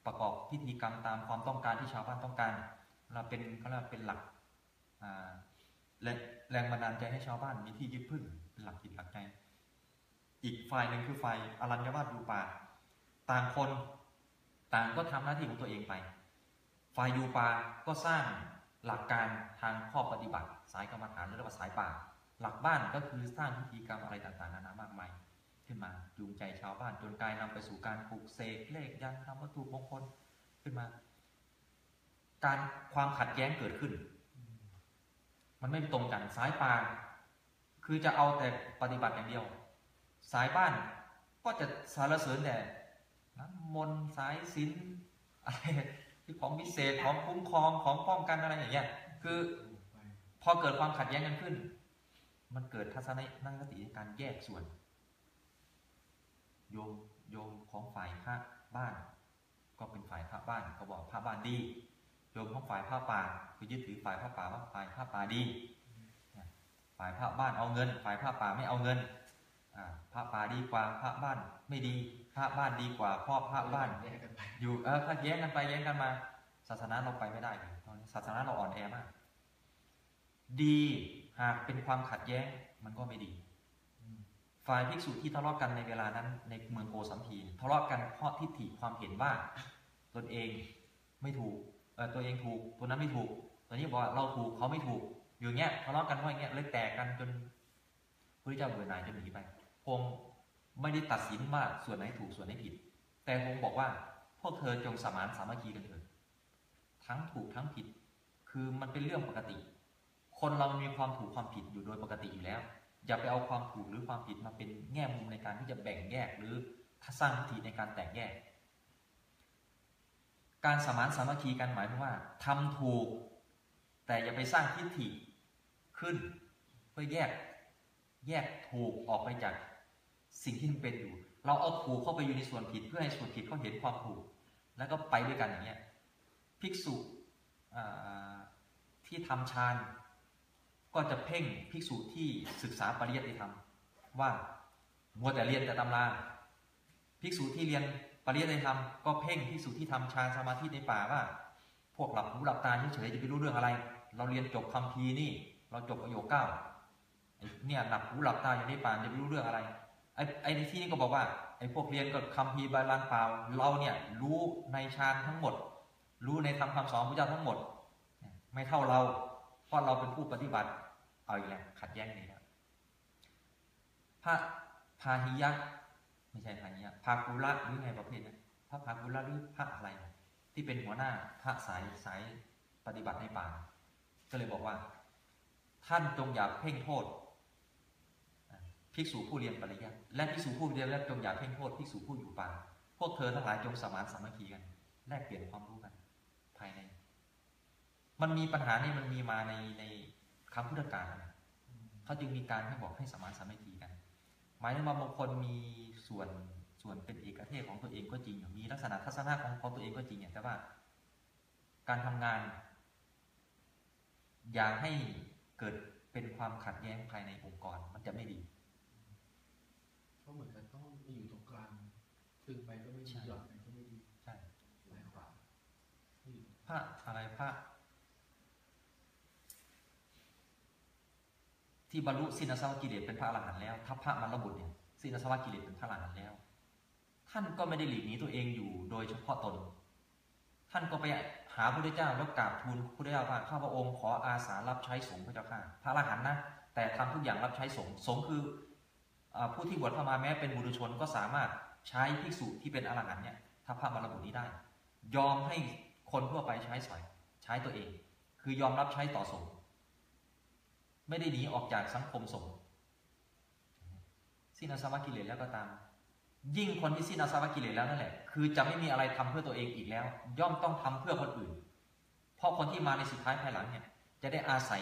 ประกอบพิธีกรรมตามความต้องการที่ชาวบ้านต้องการ เราเป็นเขาเรียกว่าเป็นหลักแรงแรงบันดาลใจให้ชาวบ้านมีที่ยึดพึ่งเป็นหลักจิตหลักใจ อีกฝ่ายหนึ่งคือฝ่ายอรัญญวาสอยู่ป่า ต่างคนต่างก็ทำหน้าที่ของตัวเองไป ฝ่ายอยู่ป่าก็สร้างหลักการทางข้อปฏิบัติ สายกรรมฐานหรือว่าสายป่า หลักบ้านก็คือสร้างพิธีกรรมอะไรต่างๆนานามากมายขึ้นมาจูงใจชาวบ้านจนกลายนำไปสู่การปลูกเสกเลขยันทำวัตถุมงคลขึ้นมา การความขัดแย้งเกิดขึ้น มันไม่ตรงกันสายป่าคือจะเอาแต่ปฏิบัติอย่างเดียว สายบ้านก็จะสารเสริญแต่น้ำมนต์สายสินอะไรที่ของพิเศษของคุ้มครองของป้องกันอะไรอย่างเงี้ยคือ พอเกิดความขัดแย้งกันขึ้น มันเกิดทัศนนักติในการแยกส่วน โยมโยมของฝ่ายพระบ้าน ก็เป็นฝ่ายพระบ้านก็บอกพระบ้านดี โยมของฝ่ายพระป่าคือยึดถือฝ่ายพระป่าว่าฝ่ายพระป่าดี ฝ่ายพระบ้านเอาเงิน ฝ่ายพระป่าไม่เอาเงินอ่าพระป่าดีกว่าพระบ้านไม่ดี พระบ้านดีกว่าเพ่อพระบ้านแยกกันไปอยู่เออขัดแย้งกันไปแย้งกันมา ศาสนาเราไปไม่ได้เลยตอนนี้ศาสนาเราอ่อนแอมาก ดี หากเป็นความขัดแย้งมันก็ไม่ดี ฝ่ายภิกษุที่ทะเลาะกันในเวลานั้นในเมืองโกสัมพีทะเลาะกันเพราะทิฏฐิความเห็นว่าตนเองไม่ถูกเออตัวเองถูกตัวนั้นไม่ถูกตัวนี้บอกว่าเราถูกเขาไม่ถูกอยู่เงี้ยทะเลาะกันเพราะอย่างเงี้ยเลยแตกกันจนพระเจ้าเบื่อหน่ายจนหนีไปคงไม่ได้ตัดสินว่าส่วนไหนถูกส่วนไหนผิด แต่คงบอกว่าพวกเธอจงสมานสามัคคีกันเถิดทั้งถูกทั้งผิด คือมันเป็นเรื่องปกติ คนเรามันมีความถูกความผิดอยู่โดยปกติอยู่แล้ว อย่าไปเอาความถูกหรือความผิดมาเป็นแง่มุมในการที่จะแบ่งแยกหรือสร้างทิฏฐิในการแตกแยก การสมานสามัคคีกันหมายถึงว่าทำถูก แต่อย่าไปสร้างทิฏฐิขึ้น เพื่อแยกแยกถูกออกไปจากสิ่งที่มันเป็นอยู่ เราเอาถูกเข้าไปอยู่ในส่วนผิดเพื่อให้ส่วนผิดเขาเห็นความถูก แล้วก็ไปด้วยกันอย่างเงี้ยภิกษุที่ทำฌาน ก็จะเพ่งภิกษุที่ศึกษาปริยัติธรรม ว่ามัวแต่เรียนแต่ตำราภิกษุที่เรียนปริยัติธรรมก็เพ่งภิกษุที่ทำฌานสมาธิในป่าว่า พวกหลับหูหลับตาเฉยๆจะไปรู้เรื่องอะไร เราเรียนจบคัมภีนี่ เราจบประโยคเก้าเนี่ยหลับหูหลับตาอยู่ในป่าจะไปรู้เรื่องอะไรไอ้ไอ้ในที่นี้ก็บอกว่าไอ้พวกเรียนก็คัมภีบาลานเปล่า เราเนี่ยรู้ในฌานทั้งหมด รู้ในธรรมคำสอนพระเจ้าทั้งหมด ไม่เท่าเรา เพราะเราเป็นผู้ปฏิบัติ เอาอีกแล้วขัดแย้งนี่นะพระพาหิยะไม่ใช่พาหิยะพากุละหรือไงประเภทนะพระพากุละหรือพระอะไร ที่เป็นหัวหน้าพระสายสายปฏิบัติในป่า ก็เลยบอกว่า ท่านจงอย่าเพ่งโทษภิกษุผู้เรียนปริยัติและภิกษุผู้เรียนและจงอย่าเพ่งโทษภิกษุผู้อยู่ป่าพวกเธอทั้งหลายจงสมานสามัคคีกันแลกเปลี่ยนความรู้กัน ภายใน มันมีปัญหานี่มันมีมาในในคำพุทธการนะเขาจึงมีการให้บอกให้สมานสามัคคีกัน หมายถึงว่าบางคนมีส่วนส่วนเป็นเอกเทศของตัวเองก็จริงมีลักษณะทัศนะของของตัวเองก็จริงแต่ว่า การทำงาน อย่าให้เกิดเป็นความขัดแย้งภายในองค์กรมันจะไม่ดีเพราะเหมือนกันต้องมาอยู่ตรงกลางตึงไปก็ไม่ดีใช่หย่อนไปก็ไม่ดีใช่ซ้ายขวาที่อยู่พระอะไรพระ ที่บรรลุสินสาวกิเลสเป็นพระอรหันต์แล้วถ้าพระมรบุตรเนี่ยสินสาวกิเลสเป็นพระอรหันต์แล้ว ท่านก็ไม่ได้หลีกหนีตัวเองอยู่โดยเฉพาะตน ท่านก็ไปหาพระพุทธเจ้าแล้วกราบทูลพระพุทธเจ้าว่าข้าพระองค์ขออาสารับใช้สงฆ์พระเจ้าค่ะพระอรหันต์นะแต่ทำทุกอย่างรับใช้สงฆ์สงฆ์คืออผู้ที่บวชเข้ามาแม้เป็นบุรุชนก็สามารถใช้ภิกษุที่เป็นอรหันต์เนี่ยถ้าพระมรบุตรนี้ได้ ยอมให้คนทั่วไปใช้สอยใช้ตัวเอง คือยอมรับใช้ต่อสงฆ์ ไม่ได้หนีออกจากสังคมสงฆ์สิ้นอาสวะกิเลสแล้วก็ตาม ยิ่งคนที่สิ้นอาสวะกิเลสแล้วนั่นแหละ คือจะไม่มีอะไรทำเพื่อตัวเองอีกแล้ว ย่อมต้องทำเพื่อคนอื่น เพราะคนที่มาในสุดท้ายภายหลังเนี่ย จะได้อาศัย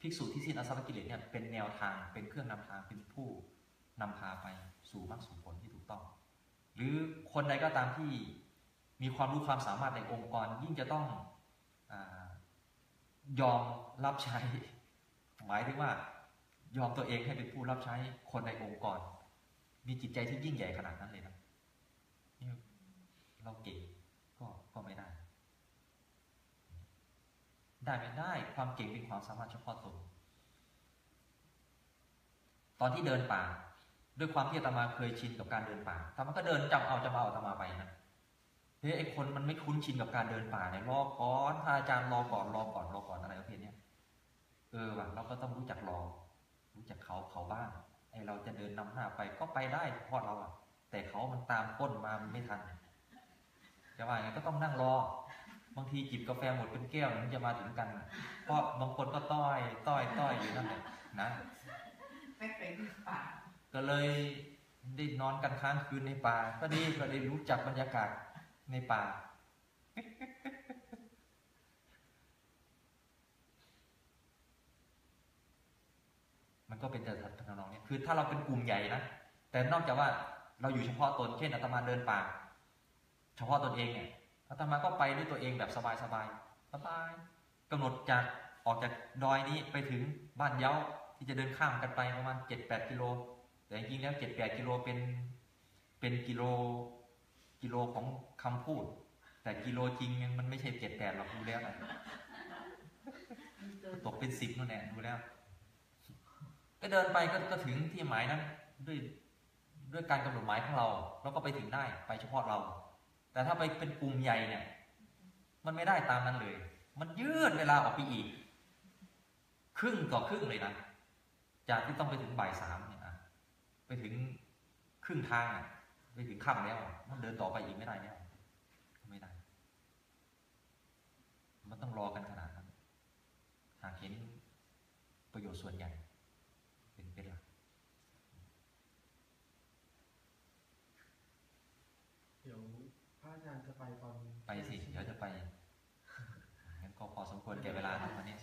ภิกษุที่สิ้นอาสวะกิเลสเนี่ยเป็นแนวทางเป็นเครื่องนำทางเป็นผู้นำพาไปสู่มรรคสู่ผลที่ถูกต้อง หรือคนใดก็ตามที่มีความรู้ความสามารถในองค์กรยิ่งจะต้องอยอมรับใช้ หมายถึงว่ายอมตัวเองให้เป็นผู้รับใช้คนในองค์กร มีจิตใจที่ยิ่งใหญ่ขนาดนั้นเลยนะนี่เราเก่งก็ก็ไม่ได้ ได้ไม่ได้ความเก่งเป็นความสามารถเฉพาะตนตอนที่เดินป่า ด้วยความที่อาตมาเคยชินกับการเดินป่าอาตมาก็เดินจำเอาจำเอาอาตมาไปนะเฮ้ยไอคนมันไม่คุ้นชินกับการเดินป่าเนี่ยรอก่อนถ้าอาจารย์รอก่อนรอก่อนรอก่อนอะไรประเภทเนี้ย เออว่ะเราก็ต้องรู้จักรอรู้จักเขาเขาบ้างไอเราจะเดินนำหน้าไปก็ไปได้เพราะเราอะแต่เขามันตามก้นมามันไม่ทันจะว่าไงก็ต้องนั่งรอบางทีจิบกาแฟหมดเป็นแก้วถึงจะมาถึงกันอะเพราะบางคนก็ต้อยต้อยต้อยอยู่นั่นแหละนะไม่เคยมีป่าก็เลยได้นอนกันค้างคืนในป่า ก็ดีก็ได้รู้จักบรรยากาศในป่า มันก็เป็นแต่ทำนองนี้คือถ้าเราเป็นกลุ่มใหญ่นะแต่นอกจากว่าเราอยู่เฉพาะตนเช่นอาตมาเดินป่าเฉพาะตนเองเนี่ยอาตมาก็ไปด้วยตัวเองแบบสบายสบายสบายกำหนดจากออกจากดอยนี้ไปถึงบ้านเย้าที่จะเดินข้ามกันไปประมาณเจ็ดแปดกิโล แต่จริงๆแล้วเจ็ดแปดกิโลเป็นเป็นกิโลกิโลของคำพูด แต่กิโลจริงยังมันไม่ใช่เจ็ดแปดหรอกดูแล้วนะตกเป็นสิบนู่นแหละดูแล้ว ก็เดินไปก็ก็ถึงที่หมายนั้นด้วยด้วยการกำหนดหมายของเราเราก็ไปถึงได้ไปเฉพาะเรา แต่ถ้าไปเป็นกลุ่มใหญ่เนี่ย มันไม่ได้ตามนั้นเลย มันยืดเวลาออกไปอีก ครึ่งต่อครึ่งเลยนะจากที่ต้องไปถึงบ่ายสามเนี่ยไปถึงครึ่งทางอะไปถึงค่ำแล้ว มันเดินต่อไปอีกไม่ได้แล้วไม่ได้ มันต้องรอกันขนาดนั้นหากเห็นประโยชน์ส่วนใหญ่ เป็นเป็นหลัก เดี๋ยวพระอาจารย์จะไปตอน ไปสิ เดี๋ยวจะไปงั้นก็พอสม คนแก่เวลาครับวันนี้